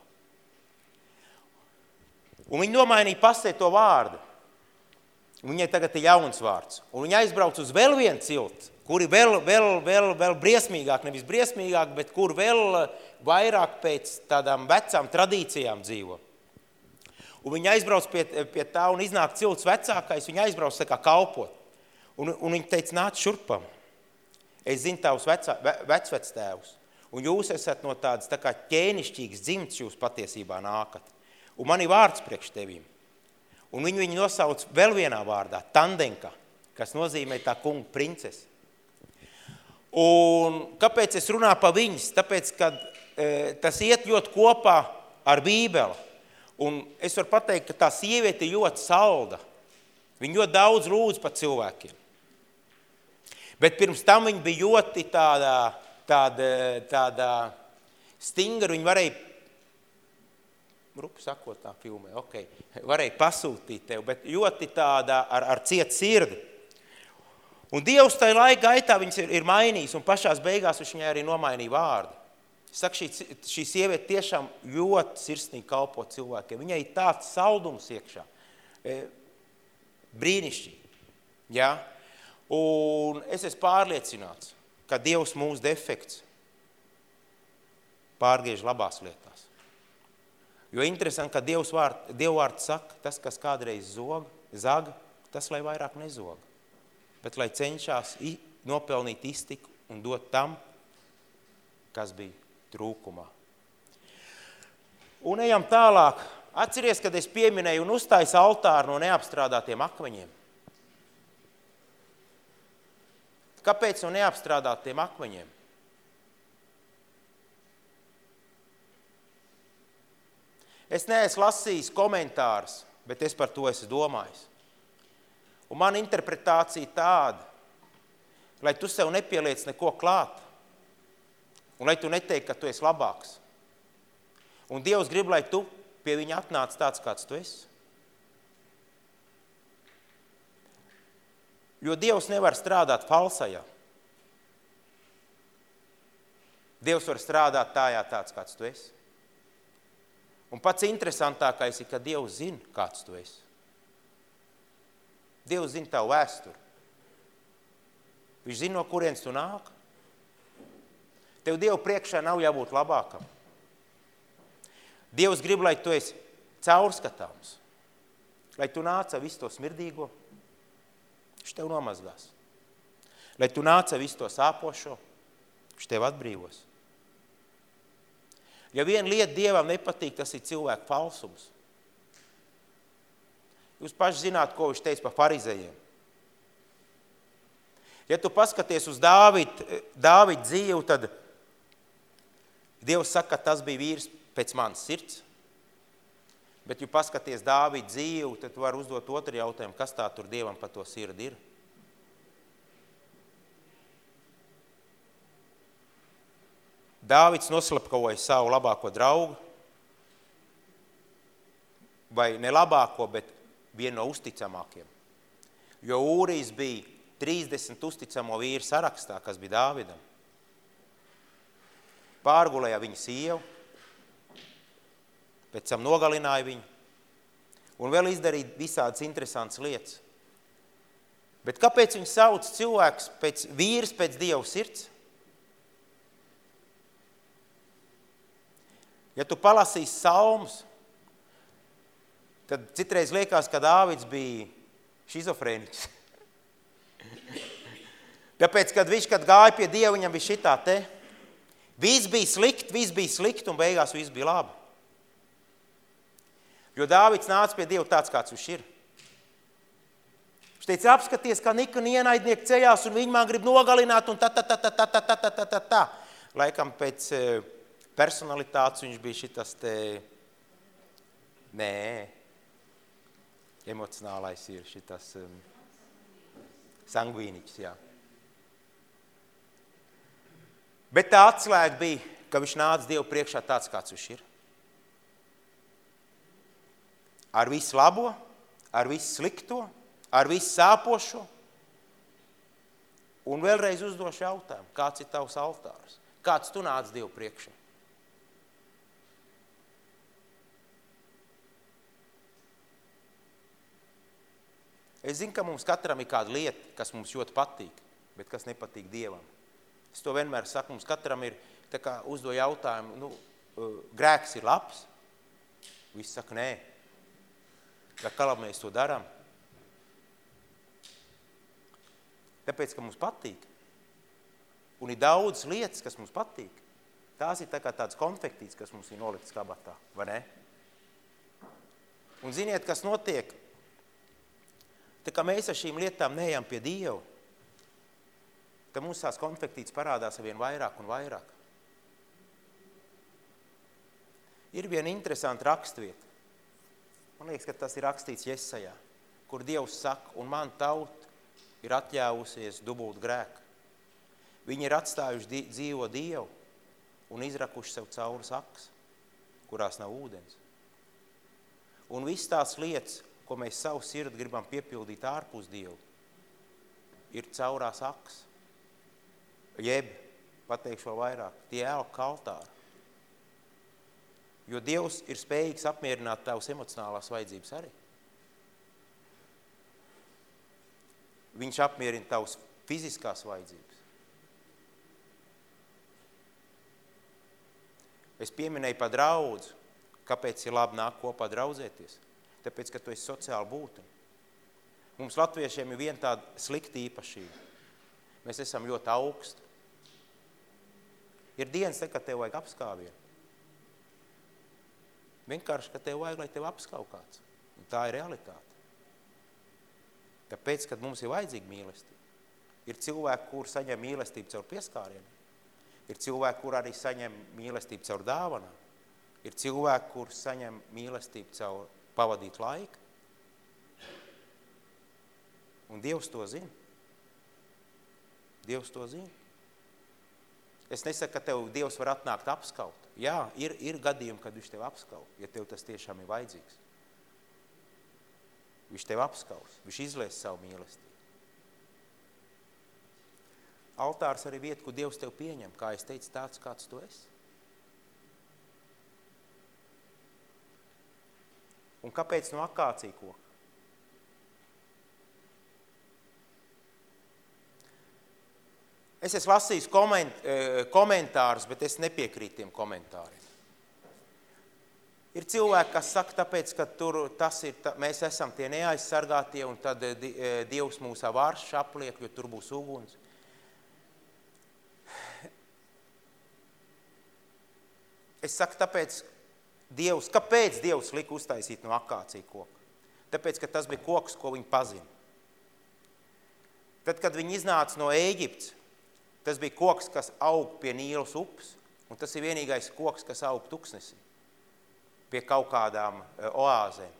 Un viņi nomainīja pasē to vārdu. Viņai tagad ir jauns vārds. Un viņa aizbrauc uz vēl vienu ciltu, kuri vēl, vēl, vēl, vēl briesmīgāk, nevis briesmīgāk, bet kur vēl vairāk pēc tādām vecām tradīcijām dzīvo. Un viņa aizbrauc pie, pie tā un iznāk cilts vecākais, viņa aizbrauc tā kā kalpot. Un, un viņi teica, nāc šurpam. Es zinu tavus vecā, ve, vecvectēvus. Un jūs esat no tādas tā kā ķēnišķīgas dzimts jūs patiesībā nākat. Un man ir vārds priekš tevīm. Un viņi viņu nosauc vēl vienā vārdā, Tandenka, kas nozīmē tā kunga princese. Un kāpēc es runāju pa viņas? Tāpēc, ka e, tas iet ļoti kopā ar Bībeli. Un es varu pateikt, ka tā sieviete ļoti salda. Viņa ļoti daudz lūdz par cilvēkiem. Bet pirms tam viņa bija ļoti tādā, tāda, tāda stingra, viņa varēja, rupu sakot tā filmē, ok, varēja pasūtīt tev, bet ļoti tāda ar, ar ciet sirdi. Un Dievs tajā laika gaitā viņas ir, ir mainījis, un pašās beigās viņš viņai arī nomainīja vārdu. Saka, šī, šī sieviete tiešām ļoti sirsnīgi kalpo cilvēkiem. Viņai ir tāds saldums iekšā. E, brīnišķīgi. Ja? Un es esmu pārliecināts, ka Dievs mūsu defekts pārgriež labās lietās. Jo interesanti, ka Dievs vārd, Dievu vārds saka, tas, kas kādreiz zog, zaga, tas lai vairāk nezog. Bet lai cenšas nopelnīt iztiku un dot tam, kas bija trūkumā. Un ejam tālāk. Atceries, kad es pieminēju un uztāju altāru no neapstrādātiem akmeņiem. Kāpēc no neapstrādātiem akmeņiem? Es neesmu lasījis komentārus, bet es par to esmu domājis. Un mana interpretācija tāda, lai tu sev nepieliec neko klāt, un lai tu neteiktu, ka tu esi labāks. Un Dievs grib, lai tu pie viņa atnāc tāds, kāds tu esi. Jo Dievs nevar strādāt falsajā. Dievs var strādāt tajā tāds, kāds tu esi. Un pats interesantākais ir, ka Dievs zina, kāds tu esi. Dievs zina tavu vēsturi. Viņš zina, no kurienes tu nāk. Tev Dievu priekšā nav jābūt labākam. Dievs grib, lai tu esi caurskatāms, lai tu nāc ar visu to smirdīgo, viņš tev nomazgās. Lai tu nāc ar visu to sāpošo, viņš tev atbrīvos. Ja viena lieta Dievam nepatīk, tas ir cilvēku falsums. Jūs paši zināt, ko viņš teica par farizējiem. Ja tu paskaties uz Dāvidu Dāvid dzīvu, tad Dievs saka, ka tas bija vīrs pēc manas sirds. Bet, ja paskaties Dāvida dzīvi, tad tu vari uzdot otru jautājumu, kas tā tur Dievam pa to sirdi ir. Dāvids noslapkavoja savu labāko draugu, vai ne labāko, bet vienu no uzticamākiem. Jo Ūrijs bija 30 uzticamo vīru sarakstā, kas bija Dāvidam. Pārgulēja viņa sievu, pēc tam nogalināja viņu un vēl izdarīja visādas interesantas lietas. Bet kāpēc viņi sauc cilvēks pēc vīrs pēc Dieva sirds? Ja tu palasīsi salmus, tad citreiz liekas, ka Dāvids bija šizofrēniķis. (laughs) Tāpēc, kad viņš kad gāja pie Dieva, viņam bija šitā te. Viss bija slikt, viss bija slikt un beigās viss bija labi. Jo Dāvids nāca pie Dieva tāds, kāds viņš ir. Viņš teica, apskaties, kā Nikona ienaidnieki ceļās un viņi man grib nogalināt un tā, tā, tā, tā, tā, tā, tā, tā, tā, tā. Laikam pēc personalitātes viņš bija šitas te, nē, emocionālais ir šitas um, sangvīniķis, jā. Bet tā atslēga bija, ka viņš nāca Dievu priekšā tāds, kāds viņš ir. Ar visu labo, ar visu slikto, ar visu sāpošo. Un vēlreiz uzdošu jautājumu, kāds ir tavs altārs? Kāds tu nāc Dievu priekšā? Es zinu, ka mums katram ir kāda lieta, kas mums ļoti patīk, bet kas nepatīk Dievam. Es to vienmēr saku, mums katram ir, tā kā uzdo jautājumu, nu, grēks ir labs? Viss saka, nē. Bet kā labi mēs to darām? Tāpēc, ka mums patīk. Un ir daudz lietas, kas mums patīk. Tās ir tā kā tāds konfektīts, kas mums ir nolikts kabatā, vai ne? Un ziniet, kas notiek? Tā kā mēs ar šīm lietām neejam pie Dieva, tad mums tās konfektītes parādās vien vairāk un vairāk. Ir viena interesanta rakstvieta. Man liekas, ka tas ir rakstīts Jesajā, kur Dievs saka, un man tauta ir atļāvusies dubult grēku. Viņi ir atstājuši dzīvo Dievu un izrakuši sev cauri sakas, kurās nav ūdens. Un viss tās lietas, ko mēs savu sirdi gribam piepildīt ārpus Dievu, ir caurās aks. Jeb, pateikšu vēl vairāk, tie elka altāri. Jo Dievs ir spējīgs apmierināt tavas emocionālās vajadzības arī. Viņš apmierina tavas fiziskās vajadzības. Es pieminēju par draudzu, kāpēc ir labi nāk kopā draudzēties tāpēc, ka tu esi sociāli būtne. Mums latviešiem ir viena tāda slikta īpašība. Mēs esam ļoti augsti. Ir dienas, kad tev vajag apskāvienu. Vienkārši, ka tev vajag, lai tev apskauj kāds. Un tā ir realitāte. Tāpēc, kad mums ir vajadzīga mīlestība, ir cilvēki, kur saņem mīlestību caur pieskārieniem. Ir cilvēki, kur arī saņem mīlestību caur dāvanām. Ir cilvēki, kur saņem mīlestību caur pavadīt laiku. Un Dievs to zina. Dievs to zina. Es nesaku, ka tev Dievs var atnākt apskaut. Jā, ir, ir gadījumi, kad viņš tev apskaut, ja tev tas tiešām ir vajadzīgs. Viņš tev apskaus, viņš izlies savu mīlestību. Altārs arī vieta, kur Dievs tev pieņem, kā es teicu, tāds, kāds tu esi. Un kāpēc no akācija koka? Es esmu lasījis koment, e, komentārus, bet es nepiekrītu tiem komentāriem. Ir cilvēki, kas saka, tāpēc, ka tur tas ir, tā, mēs esam tie neaizsargātie, un tad e, e, Dievs mūs avārš apliek, jo tur būs uguns. Es saku, tāpēc, Dievs, kāpēc Dievs lika uztaisīt no akācija koka? Tāpēc, ka tas bija koks, ko viņi pazina. Tad, kad viņi iznāca no Ēģiptes, tas bija koks, kas aug pie Nīlas upes, un tas ir vienīgais koks, kas aug tuksnesī. pie kaut kādām eh, oāzēm.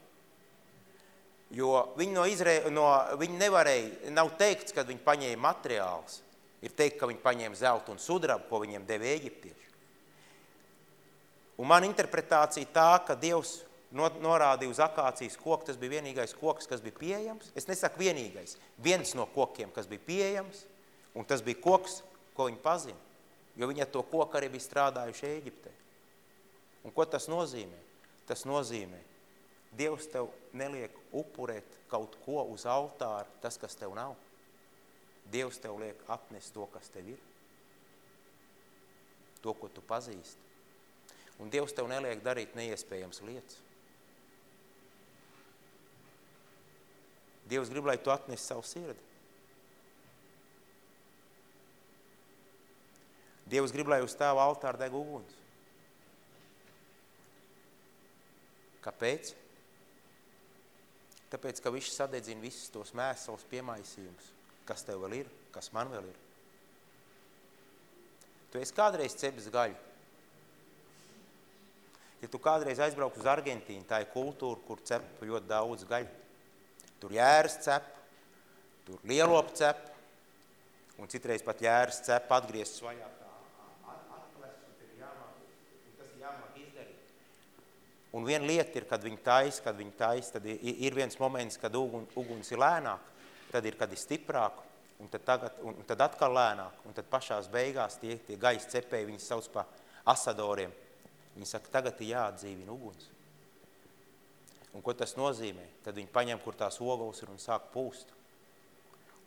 Jo viņi, no Izrē, no, viņi nevarēja, nav teikts, ka viņi paņēma materiālus. Ir teikt, ka viņi paņēma zeltu un sudrabu, ko viņiem deva eģiptieši. Un man interpretācija tā, ka Dievs norādīja uz akācijas koku, tas bija vienīgais koks, kas bija pieejams. Es nesaku vienīgais, viens no kokiem, kas bija pieejams, un tas bija koks, ko viņi pazina. Jo viņi ar to koku arī bija strādājuši Ēģiptē. Un ko tas nozīmē? Tas nozīmē, Dievs tev neliek upurēt kaut ko uz altāra, tas, kas tev nav. Dievs tev liek atnest to, kas tev ir. To, ko tu pazīsti. Un Dievs tev neliek darīt neiespējams lietas. Dievs grib, lai tu atnes savu sirdi. Dievs grib, lai uz tēva altāra deg uguns. Kāpēc? Tāpēc, ka viņš sadedzina visus tos mēsls piemaisījumus, kas tev vēl ir, kas man vēl ir. Tu esi kādreiz cepis gaļu. Ja tu kādreiz aizbrauc uz Argentīnu, tā ir kultūra, kur cep ļoti daudz gaļu. Tur jēras cep, tur lielopu cep, un citreiz pat jēras cep atgriezt svajā Un viena lieta ir, kad viņi taisa, kad viņi taisa, tad ir viens moments, kad ugun, uguns ir lēnāk, tad ir, kad ir stiprāk, un tad, tagad, un tad atkal lēnāk, un tad pašās beigās tie, tie gaisa cepēji, viņi sauc pa asadoriem. Viņi saka, tagad ir jāatdzīvina uguns. Un ko tas nozīmē? Tad viņi paņem, kur tās ogles ir un sāk pūst.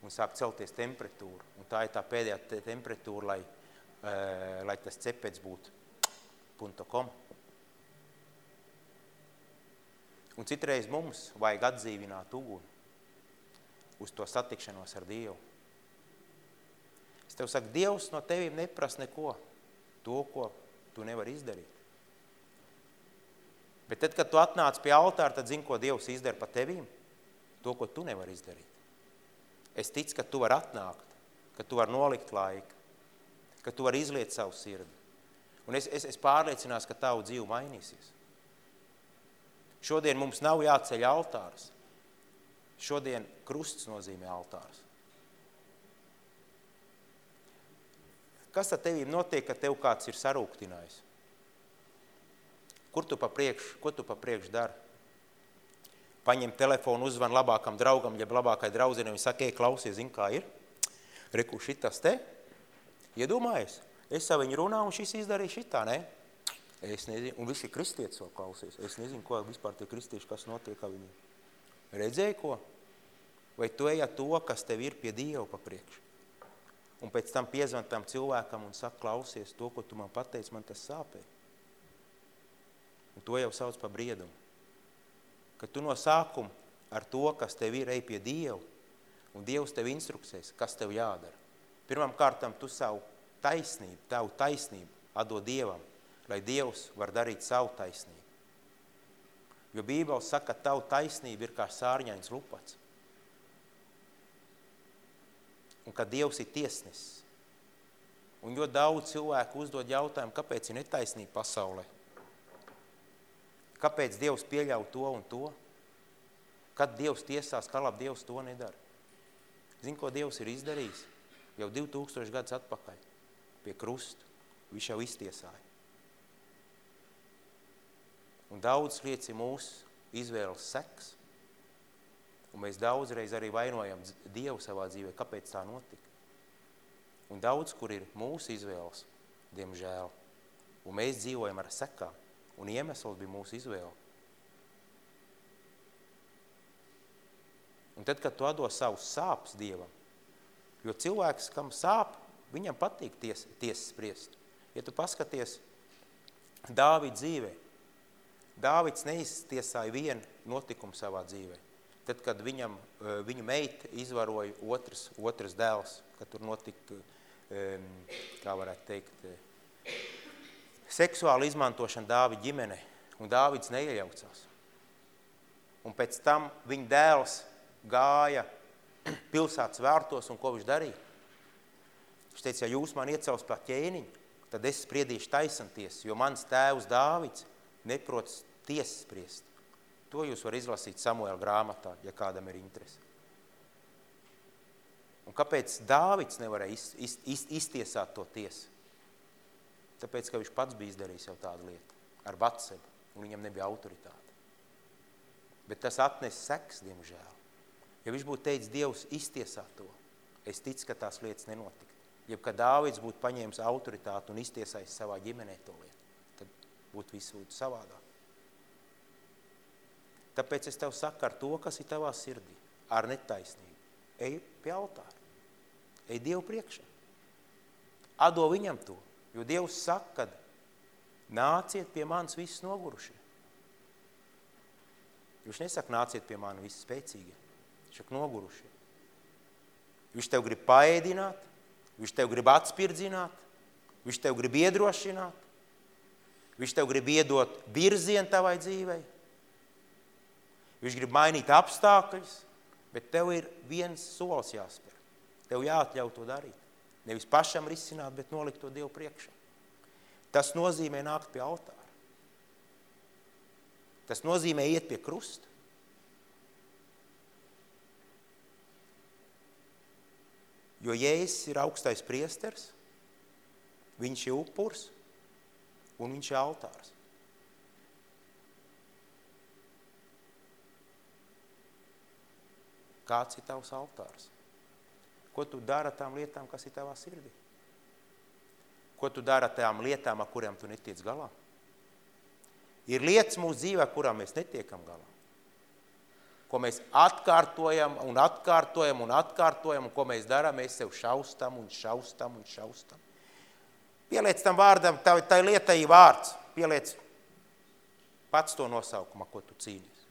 Un sāk celties temperatūra. Un tā ir tā pēdējā te temperatūra, lai, uh, lai tas cepets būtu (tsk) punto com. Un citreiz mums vajag atdzīvināt uguni uz to satikšanos ar Dievu. Es tev saku, Dievs no tevīm neprast neko, to, ko tu nevari izdarīt. Bet tad, kad tu atnāc pie altāra, tad zini, ko Dievs izdara pa tevīm, to, ko tu nevari izdarīt. Es ticu, ka tu vari atnākt, ka tu vari nolikt laiku, ka tu vari izliet savu sirdi. Un es, es, es pārliecinās, ka tavu dzīve mainīsies. Šodien mums nav jāceļ altārs. Šodien krusts nozīmē altārs. Kas ar tevīm notiek, kad tev kāds ir sarūktinājis? Kur tu pa priekš, ko tu pa priekš dari? Paņem telefonu, uzvan labākam draugam, jeb labākai draudzenei un saka, ej, klausies, zin, kā ir? Reku, šitas te? Iedomājies? Es ar viņu runāju un šis izdarīja šitā, ne? Es nezinu, un visi kristieši vēl klausies. Es nezinu, ko vispār tie kristieši, kas notiek ar viņiem. Redzēji ko? Vai tu ej to, kas tev ir pie Dieva pa priekšu? Un pēc tam piezvan tam cilvēkam un saka, klausies, to, ko tu man pateici, man tas sāpē. Un to jau sauc par briedumu. Ka tu no sākuma ar to, kas tev ir, ej pie Dieva, un Dievs tev instruksēs, kas tev jādara. Pirmam kārtam tu savu taisnību, tavu taisnību atdod Dievam, lai Dievs var darīt savu taisnību. Jo Bībele saka, ka tavu taisnība ir kā sārņains lupats. Un ka Dievs ir tiesnesis. Un jo daudz cilvēku uzdod jautājumu, kāpēc ir netaisnība pasaulē? Kāpēc Dievs pieļauj to un to? Kad Dievs tiesās, kā labi Dievs to nedara? Zini, ko Dievs ir izdarījis? Jau 2000 gadus atpakaļ pie krustu. Viņš jau iztiesāja. Un daudz lietas ir mūsu izvēles seks. Un mēs daudzreiz arī vainojam Dievu savā dzīvē, kāpēc tā notika. Un daudz, kur ir mūsu izvēles, diemžēl. Un mēs dzīvojam ar sekām. Un iemesls bija mūsu izvēle. Un tad, kad tu atdos savus sāpes Dievam, jo cilvēks, kam sāp, viņam patīk ties, tiesas spriest. Ja tu paskaties Dāvida dzīvē, Dāvids neiztiesāja vienu notikumu savā dzīvē. Tad, kad viņam, eh, viņu meita izvaroja otrs, otrs dēls, kad tur notika, kā varētu teikt, eh, seksuāla izmantošana Dāvida ģimene, un Dāvids neiejaucās. Un pēc tam viņa dēls gāja (clears throat) pilsētas vērtos, un ko viņš darīja? Viņš teica, ja jūs man iecels pēc ķēniņu, tad es spriedīšu taisanties, jo mans tēvs Dāvids neprots tiesas spriest. To jūs var izlasīt Samuēla grāmatā, ja kādam ir interesi. Un kāpēc Dāvids nevarēja iz, iz, iz, iztiesāt to tiesu? Tāpēc, ka viņš pats bija izdarījis jau tādu lietu ar Batsebu, un viņam nebija autoritāte. Bet tas atnes seks, diemžēl. Ja viņš būtu teicis, Dievs iztiesā to, es ticu, ka tās lietas nenotika. Jeb, ka Dāvids būtu paņēmis autoritāti un iztiesājis savā ģimenē to lietu, tad būtu viss būtu savādāk. Tāpēc es tev saku ar to, kas ir tavā sirdī, ar netaisnību. Ej pie altāra. Ej Dievu priekšā. Ado viņam to, jo Dievs saka, kad nāciet pie manis visus nogurušie. Viņš nesaka, nāciet pie mani visi spēcīgi. Viņš saka, nogurušie. Viņš tev grib paēdināt, viņš tev grib atspirdzināt, viņš tev grib iedrošināt, viņš tev grib iedot virzienu tavai dzīvei, viņš grib mainīt apstākļus, bet tev ir viens solis jāspēr. Tev jāatļauj to darīt. Nevis pašam risināt, bet nolikt to Dievu priekšā. Tas nozīmē nākt pie altāra. Tas nozīmē iet pie krusta. Jo Jēzus ir augstais priesters, viņš ir upurs un viņš ir altārs. Kāds ir tavs altārs? Ko tu dari ar tām lietām, kas ir tavā sirdī? Ko tu dari ar tām lietām, ar kurām tu netiec galā? Ir lietas mūsu dzīvē, kurām mēs netiekam galā. Ko mēs atkārtojam un atkārtojam un atkārtojam, un ko mēs darām, mēs sev šaustam un šaustam un šaustam. Pieliec tam vārdam, tā, tā lietai vārds. Pieliec pats to nosaukumu, ko tu cīnies.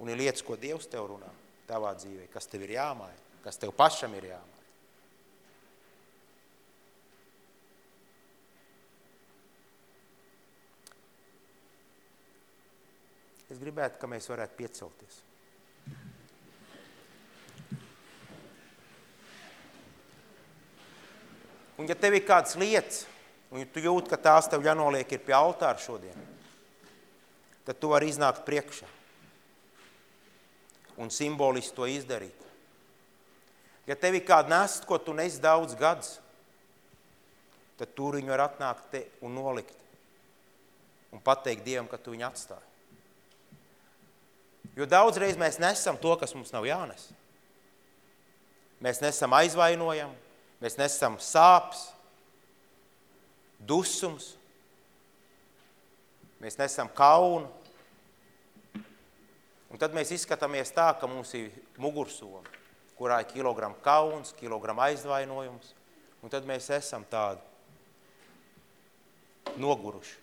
Un ir lietas, ko Dievs tev runā tavā dzīvē, kas tev ir jāmaina kas tev pašam ir jāmaina. Es gribētu, ka mēs varētu piecelties. Un ja tev ir kādas lietas, un ja tu jūti, ka tās tev jānoliek ir pie altāra šodien, tad tu vari iznākt priekšā un simboliski to izdarīt. Ja tev ir kāda nesta, ko tu nes daudz gadus, tad tur viņu var atnākt te un nolikt. Un pateikt Dievam, ka tu viņu atstāji. Jo daudzreiz mēs nesam to, kas mums nav jānes. Mēs nesam aizvainojam, mēs nesam sāpes, dusums, mēs nesam kaunu. Un tad mēs izskatāmies tā, ka mums ir mugursoma kurā ir kilogramu kauns, kilogramu aizvainojums, un tad mēs esam tādi noguruši.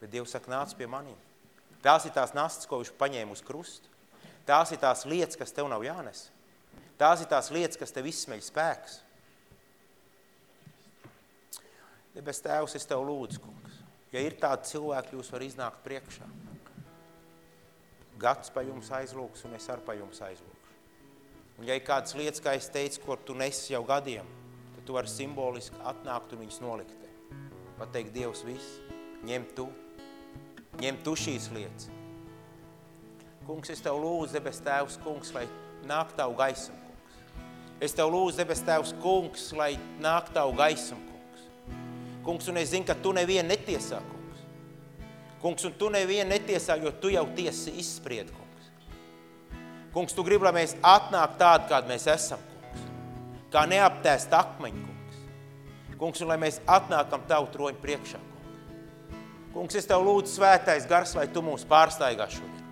Bet Dievs saka, nāc pie maniem. Tās ir tās nastas, ko viņš paņēma uz krustu. Tās ir tās lietas, kas tev nav jānes. Tās ir tās lietas, kas tev izsmeļ spēks. Debes Tēvs, es Tev lūdzu, kungs, ja ir tādi cilvēki, jūs var iznākt priekšā. Gads pa jums aizlūks un es ar pa jums aizlūks. Un ja ir kādas lietas, kā es teicu, ko tu nesi jau gadiem, tad tu vari simboliski atnākt un viņus nolikt te. Pateikt, Dievs viss, ņem tu, ņem tu šīs lietas. Kungs, es Tev lūdzu, debes Tēvs, kungs, lai nāk Tavu gaismu, kungs. Es Tev lūdzu, debes Tēvs, kungs, lai nāk Tavu gaismu, kungs. Kungs, un es zinu, ka Tu nevienu netiesā, kungs. Kungs, un Tu nevienu netiesā, jo Tu jau tiesi izspried, kungs. Kungs, Tu gribi, lai mēs atnāk tādi, kādi mēs esam, kungs. Kā neaptēst akmeņu, kungs. Kungs, un lai mēs atnākam Tavu troņu priekšā, kungs. Kungs, es Tev lūdzu svētais gars, lai Tu mūs pārstaigā šodien.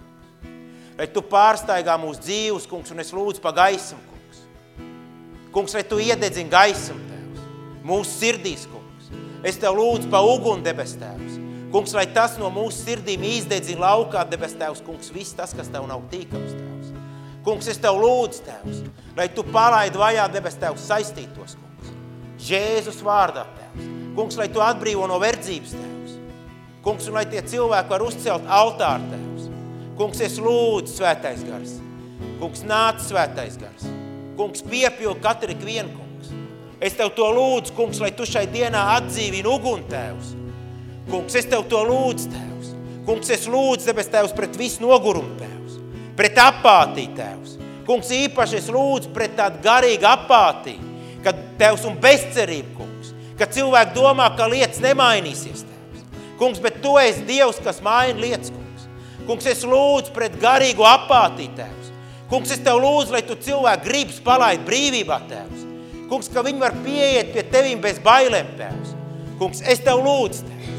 Lai Tu pārstaigā mūsu dzīves, kungs, un es lūdzu pa gaismu, kungs. Kungs, lai Tu iededzini gaismu, Tevs, mūsu sirdīs, kungs. Es Tev lūdzu pa uguni, debes Tēvs. Kungs, lai tas no mūsu sirdīm izdedzina laukā, debes Tēvs, kungs, viss tas, kas Tev nav tīkams, Tēvs. Kungs, es Tev lūdzu, Tēvs, lai Tu palaidi vajā debes Tevs saistītos, kungs. Jēzus vārdā, Tēvs. Kungs, lai Tu atbrīvo no verdzības, Tēvs. Kungs, un lai tie cilvēki var uzcelt altāru, Tēvs. Kungs, es lūdzu, svētais gars. Kungs, nāc svētais gars. Kungs, piepildi katru ikvienu, kungs. Es Tev to lūdzu, kungs, lai Tu šai dienā atdzīvini uguni, Tēvs. Kungs, es Tev to lūdzu, Tēvs. Kungs, es lūdzu, debes Tevs, pret visu nogurumu Tevs, pret apātiju Tevs. Kungs, īpaši es lūdzu pret tādu garīgu apātiju, kad Tevs un bezcerību, Kungs, kad cilvēki domā, ka lietas nemainīsies Tevs. Kungs, bet Tu esi Dievs, kas maina lietas, Kungs. Kungs, es lūdzu pret garīgu apātiju Tevs. Kungs, es Tev lūdzu, lai Tu cilvēku gribas palaid brīvībā Tevs. Kungs, ka viņi var pieiet pie Tevīm bez bailēm Tevs. Kungs, es Tev lūdzu Tevs.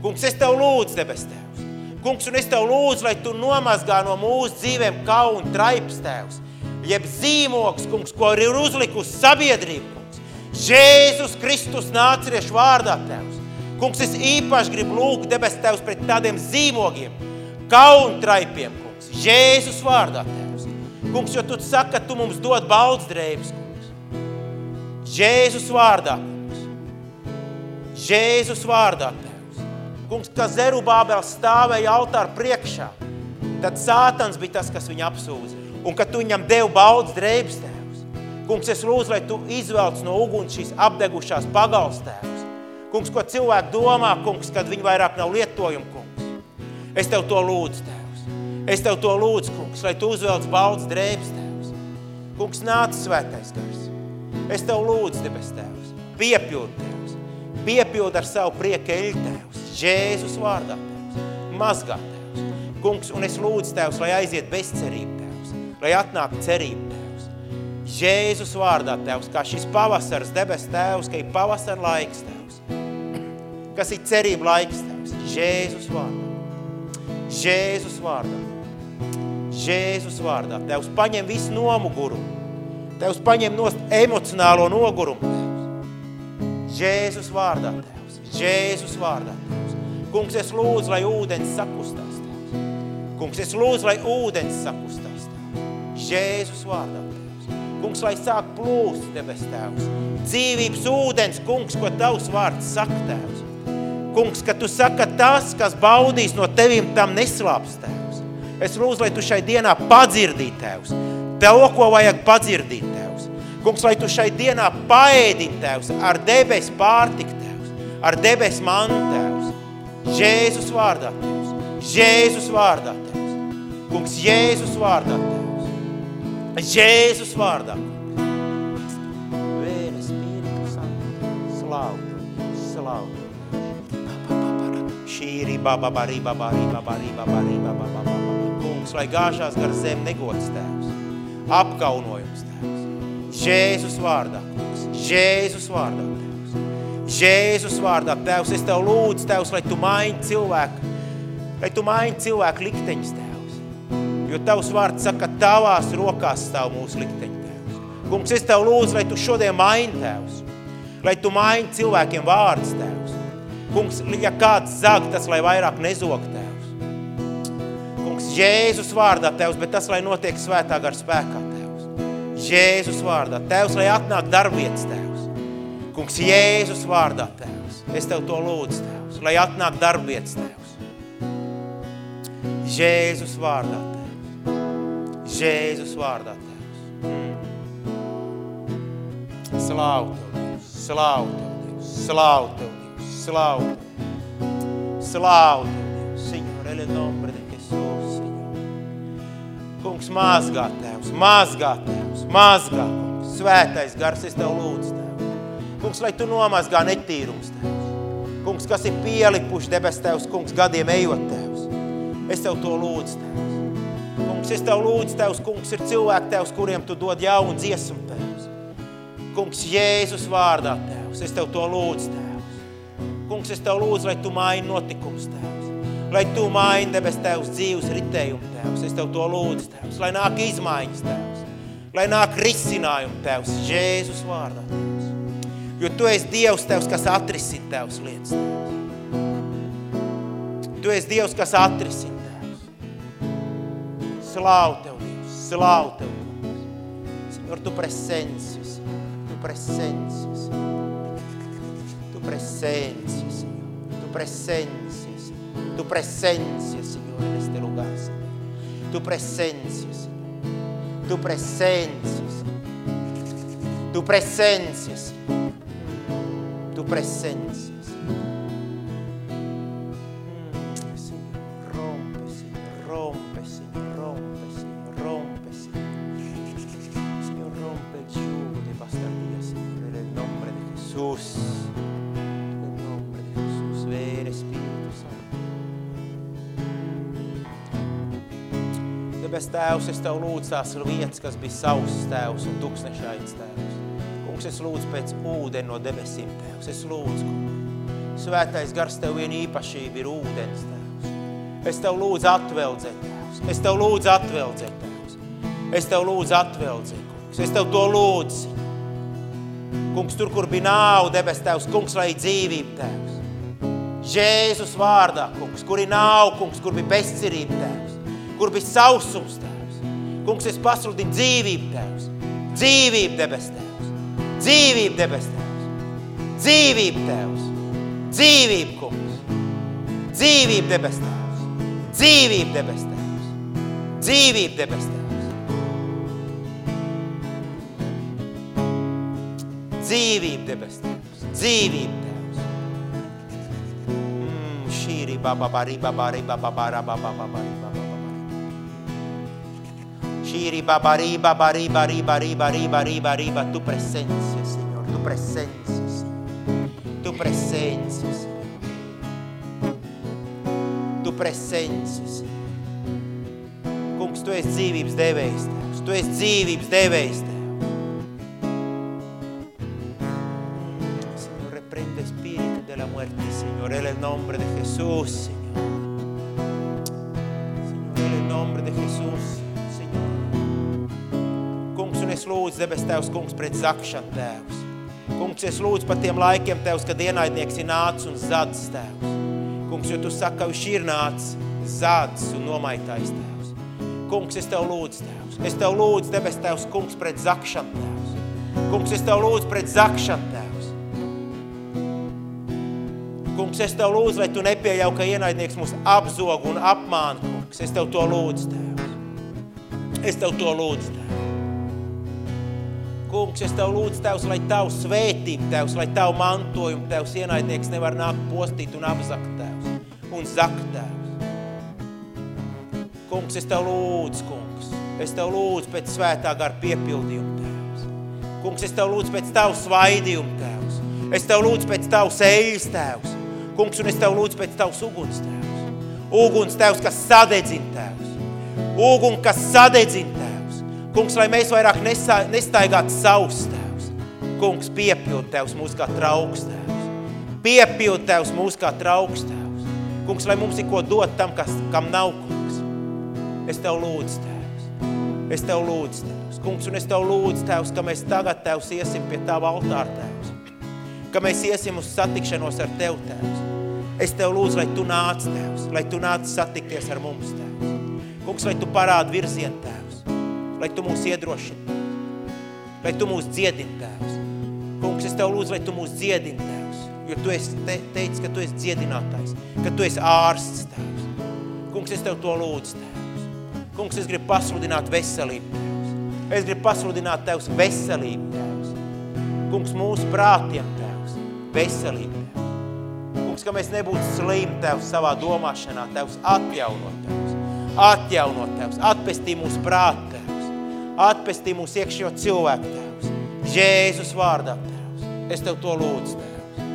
Kungs, es Tev lūdzu debes Tevs. Kungs, un es Tev lūdzu, lai Tu nomazgā no mūsu dzīvēm kaunu traips Tevs. Jeb zīmoks, kungs, ko ir uzlikusi sabiedrība, kungs. Jēzus Kristus nāceriešu vārdā Tevs. Kungs, es īpaši gribu lūgt debes Tevs pret tādiem zīmogiem, kaunu traipiem, kungs. Jēzus vārdā Tevs. Kungs, jo Tu saka, ka Tu mums dod balds drēbes, kungs. Jēzus vārdā, kungs. Jēzus vārdā, Tevs kungs, ka Zerubābels stāvēja altāra priekšā, tad Sātans bija tas, kas viņu apsūza. Un kad tu viņam devi baudz drēbes tēvs. Kungs, es lūdzu, lai tu izvelc no uguns šīs apdegušās pagals tēvs. Kungs, ko cilvēki domā, kungs, kad viņi vairāk nav lietojumi, kungs. Es tev to lūdzu, tēvs. Es tev to lūdzu, kungs, lai tu uzvelc baudz drēbes tēvs. Kungs, nāc svētais gars. Es tev lūdzu, debes tēvs. Piepild tēvs. Piepild ar savu prieku eļu tēvs. Jēzus vārdā, Tēvs, mazgā, Tēvs. Kungs, un es lūdzu, Tēvs, lai aiziet bezcerība, Tēvs, lai atnāk cerība, Tēvs. Jēzus vārdā, Tēvs, kā šis pavasars debes, Tēvs, ka ir pavasara laiks, Tēvs. Kas ir cerība laiks, Tēvs. Jēzus vārdā. Jēzus vārdā. Jēzus vārdā. Tēvs, paņem visu nomugurumu. Tevs paņem nost emocionālo nogurumu, Tevs. Jēzus vārdā, Tevs. Jēzus vārdā, Tevs. Kungs, es lūdzu, lai ūdens sakustās Tēvs. Kungs, es lūdzu, lai ūdens sakustās Tēvs. Jēzus vārdā, Tēvs. Kungs, lai sāk plūst, debes Tēvs. Dzīvības ūdens, Kungs, ko Tavs vārds saka, Tēvs. Kungs, ka Tu saka tas, kas baudīs no Tevim, tam neslāps, Tēvs. Es lūdzu, lai Tu šai dienā padzirdī, Tēvs. Tev, ko vajag padzirdīt, Tēvs. Kungs, lai Tu šai dienā paēdī, Tēvs, ar debes pārtik, Tēvs. Ar debes mantu, Tēvs. Jēzus vārdā, Tevs. Jēzus vārdā, Tevs. Kungs, Jēzus vārdā, Tevs. Jēzus vārdā, Kungs. Vēne Spiritu Santo, slaudu, slaudu. Šīri baba barī, baba barī, baba barī, baba barī, baba baba baba. Kungs, lai gāžās gar zem negods, Tevs. Apkaunojums, Tevs. Jēzus vārdā, Kungs. Jēzus vārdā, Tevs. Jēzus vārdā, Tēvs, es Tev lūdzu, Tēvs, lai Tu maini cilvēku, lai Tu maini cilvēku likteņus, Tēvs. Jo Tavs vārds saka, ka Tavās rokās stāv mūsu likteņi, Tēvs. Kungs, es Tev lūdzu, lai Tu šodien maini, Tēvs. Lai Tu maini cilvēkiem vārds, Tēvs. Kungs, ja kāds zag, tas lai vairāk nezog, Tēvs. Kungs, Jēzus vārdā, Tēvs, bet tas, lai notiek svētā gar spēkā, Tēvs. Jēzus vārdā, Tēvs, lai atnāk darbvietas, Tēvs. Kungs, Jēzus vārdā, Tēvs, es Tev to lūdzu, Tēvs, lai atnāk darbvietas, Tēvs. Jēzus vārdā, Tēvs. Jēzus vārdā, Tēvs. Mm. Slāvu Tev, Dievs, slāvu Tev, Dievs, slāvu Tev, Dievs, slāvu Tev. Slāvu Tev, Dievs, Signor, ele nombre de Jesús, Signor. Kungs, mazgā Tēvs, mazgā Tēvs, mazgā, Kungs, svētais gars, es Tev lūdzu, Tēvs. Kungs, lai Tu nomazgā netīrums, Tēvs. Kungs, kas ir pielipuši debes Tevs, Kungs, gadiem ejot Tevs. Es Tev to lūdzu, Tevs. Kungs, es Tev lūdzu, Tevs, Kungs, ir cilvēki Tevs, kuriem Tu dod jaunu dziesmu, Tevs. Kungs, Jēzus vārdā, Tevs, es Tev to lūdzu, Tevs. Kungs, es Tev lūdzu, lai Tu maini notikums, Tevs. Lai Tu maini debes Tevs dzīves ritējumu, Tevs. Es Tev to lūdzu, Tevs. Lai nāk izmaiņas, Tevs. Lai nāk risinājumi, Tevs, Jēzus vārdā, Tevs. Jo Tu esi Dievs Tevs, kas atrisina Tevs lietas. Tu esi Dievs, kas atrisina Tevs. Slāv Tev, Dievs, slāv Tev, Dievs. Senhor, Tu presencia, Senhor, Tu presencia, Senhor. Tu presencia, Senhor. Tu presencia, Senhor. Tu presencia, Senhor, en este lugar. Tu presencia, Senhor. Tu presencia, Senhor. Tu presencia, Senhor tu presencia. Señor. Señor, rompe, Señor, rompe, Señor, rompe, Señor, rompe, Señor. Señor, rompe el yugo de bastardía, Señor, en el nombre de Jesús. En el nombre de Jesús, ver Espíritu Santo. Debes Tēvs, es Tev lūdzās ar vietas, kas bija savs Tēvs un tūkstnešā aiztēvs. Kungs, es lūdzu pēc ūdeni no debesīm Tēvs. Es lūdzu, kungs. Svētais gars Tev viena īpašība ir ūdens Tēvs. Es Tev lūdzu atveldzēt Tēvs. Es Tev lūdzu atveldzēt Tēvs. Es Tev lūdzu atveldzēt, kungs. Es Tev to lūdzu. Kungs, tur, kur bija nāvu debes Tēvs, kungs, lai dzīvība Tēvs. Jēzus vārdā, kungs, kur ir nav, kungs, kur bija bezcerība Tēvs, kur bija sausums Tēvs. Kungs, es pasludinu dzīvību Tēvs, dzīvību debes Tēvs, dzīvību debes Tēvs, dzīvību Tēvs, dzīvību, kungs, dzīvību debes Tēvs, dzīvību debes Tēvs, dzīvību debes Tēvs. Dzīvību debes Tēvs, dzīvību Tēvs. Mm, šīri baba bari baba ri baba Shiri baba ri baba ri bari bari bari bari bari ba tu presencia, Señor, tu presencia, Señor. Tu presencia, Señor. Tu presencia, Señor. Kungs, tu esi dzīvības devējs, Tēvs. Tu Tēvs. Señor, reprende espíritu de la muerte, Señor, en el nombre de Jesús. Señor, debes Tevs, kungs, pret zakšanu, Tēvs. Kungs, es lūdzu par tiem laikiem, Tevs, kad ienaidnieks ir nācis un zads, Tēvs. Kungs, jo Tu saka, ka viņš ir nācis zads un nomaitais, Tēvs. Kungs, es Tev lūdzu, Tēvs. Es Tev lūdzu, debes Tevs, kungs, pret zakšanu, Tēvs. Kungs, es Tev lūdzu pret zakšanu, Tēvs. Kungs, es Tev lūdzu, lai Tu nepieļauj, ka ienaidnieks mūs apzog un apmāna, kungs. Es Tev to lūdzu, Tēvs. Es Tev to lūdzu, Tēvs. Kungs, es Tev lūdzu, Tevs, lai Tavu svētību, Tevs, lai Tavu mantojumu, Tevs, ienaidnieks nevar nākt postīt un apzakt, Tevs, un zakt, Tevs. Kungs, es Tev lūdzu, kungs, es Tev lūdzu pēc svētā gara piepildījumu, Tevs. Kungs, es Tev lūdzu pēc Tavu svaidījumu, Tevs. Es Tev lūdzu pēc Tavas eļas, Tevs. Kungs, un es Tev lūdzu pēc Tavas uguns, Tevs. Uguns, Tevs, kas sadedzina, Tevs. Ugun, kas sadedzina. Kungs, lai mēs vairāk nesā, nestaigātu savus, Tevs. Kungs, piepild Tevs mūs kā trauks, Tevs. Piepild Tevs mūs kā trauks, Tevs. Kungs, lai mums ir ko dot tam, kas, kam nav, Kungs. Es Tev lūdzu, Tevs. Es Tev lūdzu, Tevs. Kungs, un es Tev lūdzu, Tevs, ka mēs tagad, Tevs, iesim pie Tava altāra, Tevs. Ka mēs iesim uz satikšanos ar Tev, Tevs. Es Tev lūdzu, lai Tu nāc, Tevs. Lai Tu nāc satikties ar mums, Tevs. Kungs, lai Tu parādi virzienu, Tevs lai Tu mūs iedrošini, lai Tu mūs dziedini, Tēvs. Kungs, es Tev lūdzu, lai Tu mūs dziedini, Tēvs, jo Tu esi te, teicis, ka Tu esi dziedinātājs, ka Tu esi ārsts, Tēvs. Kungs, es Tev to lūdzu, Tēvs. Kungs, es gribu pasludināt veselību, Tēvs. Es gribu pasludināt Tevs veselību, Tēvs. Kungs, mūsu prātiem, Tēvs, veselību, Tēvs. Kungs, ka mēs nebūtu slimi, Tevs, savā domāšanā, Tevs, atjaunot, Tevs. Atjaunot, Tevs, atpestī mūsu prātu, atpestī mūsu iekšējo cilvēku, Tēvs. Jēzus vārdā, Tēvs. Es Tev to lūdzu, Tēvs.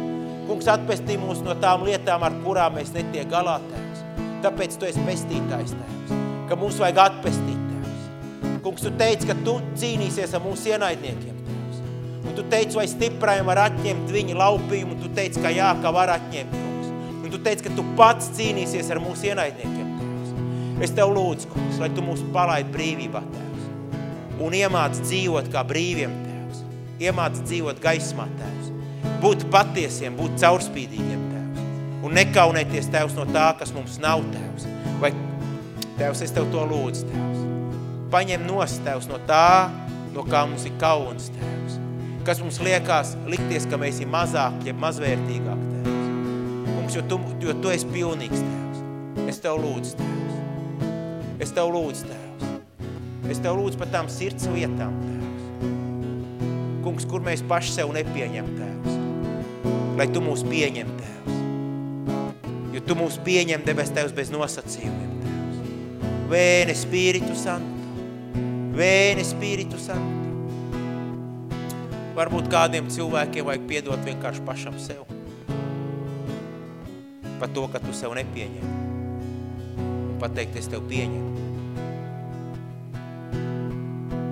Kungs, atpestī mūs no tām lietām, ar kurām mēs netiek galā, Tēvs. Tāpēc Tu esi pestītājs, Tēvs. Ka mums vajag atpestīt, Tēvs. Kungs, Tu teici, ka Tu cīnīsies ar mūsu ienaidniekiem, Tēvs. Un Tu teici, vai stiprājiem var atņemt viņa laupījumu, un Tu teici, ka jā, ka var atņemt, Kungs. Un Tu teici, ka Tu pats cīnīsies ar mūsu ienaidniekiem, Tēvs. Es Tev lūdzu, Kungs, lai Tu mūs palaid brīvībā, Tēvs un iemāc dzīvot kā brīviem, Tēvs. Iemāc dzīvot gaismā, Tēvs. Būt patiesiem, būt caurspīdīgiem, Tēvs. Un nekaunēties, Tēvs, no tā, kas mums nav, Tēvs. Vai, Tēvs, es Tev to lūdzu, Tēvs. Paņem nos, Tēvs, no tā, no kā mums ir kauns, Tēvs. Kas mums liekas likties, ka mēs ir mazāk, ja mazvērtīgāk, Tēvs. Mums, jo Tu, jo tu esi pilnīgs, Tēvs. Es Tev lūdzu, Tēvs. Es Tev lūdzu, Tēvs. Es Tev lūdzu par tām sirds lietām, Tēvs. Kungs, kur mēs paši sev nepieņem, Tēvs. Lai Tu mūs pieņem, Tēvs. Jo Tu mūs pieņem, debes Tevs, bez nosacījumiem, Tēvs. Vēne Spiritu Santo. Vēne Spiritu Santo. Varbūt kādiem cilvēkiem vajag piedot vienkārši pašam sev. Par to, ka Tu sev nepieņem. Pateikt, es Tev pieņemu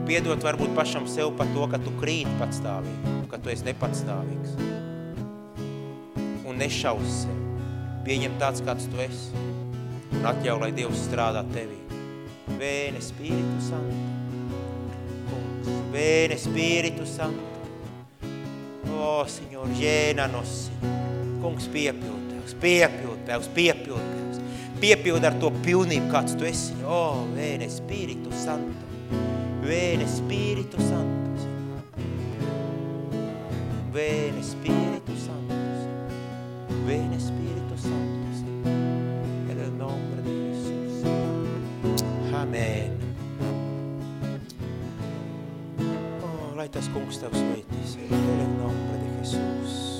Piedot varbūt pašam sev par to, ka tu krīt patstāvīgi, ka tu esi nepatstāvīgs. Un nešaus sev. Pieņem tāds, kāds tu esi. Un atļauj, lai Dievs strādā tevī. Bene Spiritu Santo. Bene Spiritu Santo. O, Signor, llenanos, Signor. Kungs, piepild Tevs, piepild Tevs, piepild Tevs. Piepild ar to pilnību, kāds tu esi. O, Bene Spiritu Santo. Bene Spiritu Santo, Signor. Bene Spiritu Santo, Signor. Bene Spiritu Santo, Signor. En el nombre de Jesús. Amén. Oh, lai tas kungs tev sveitīs. En el nombre de Jesús.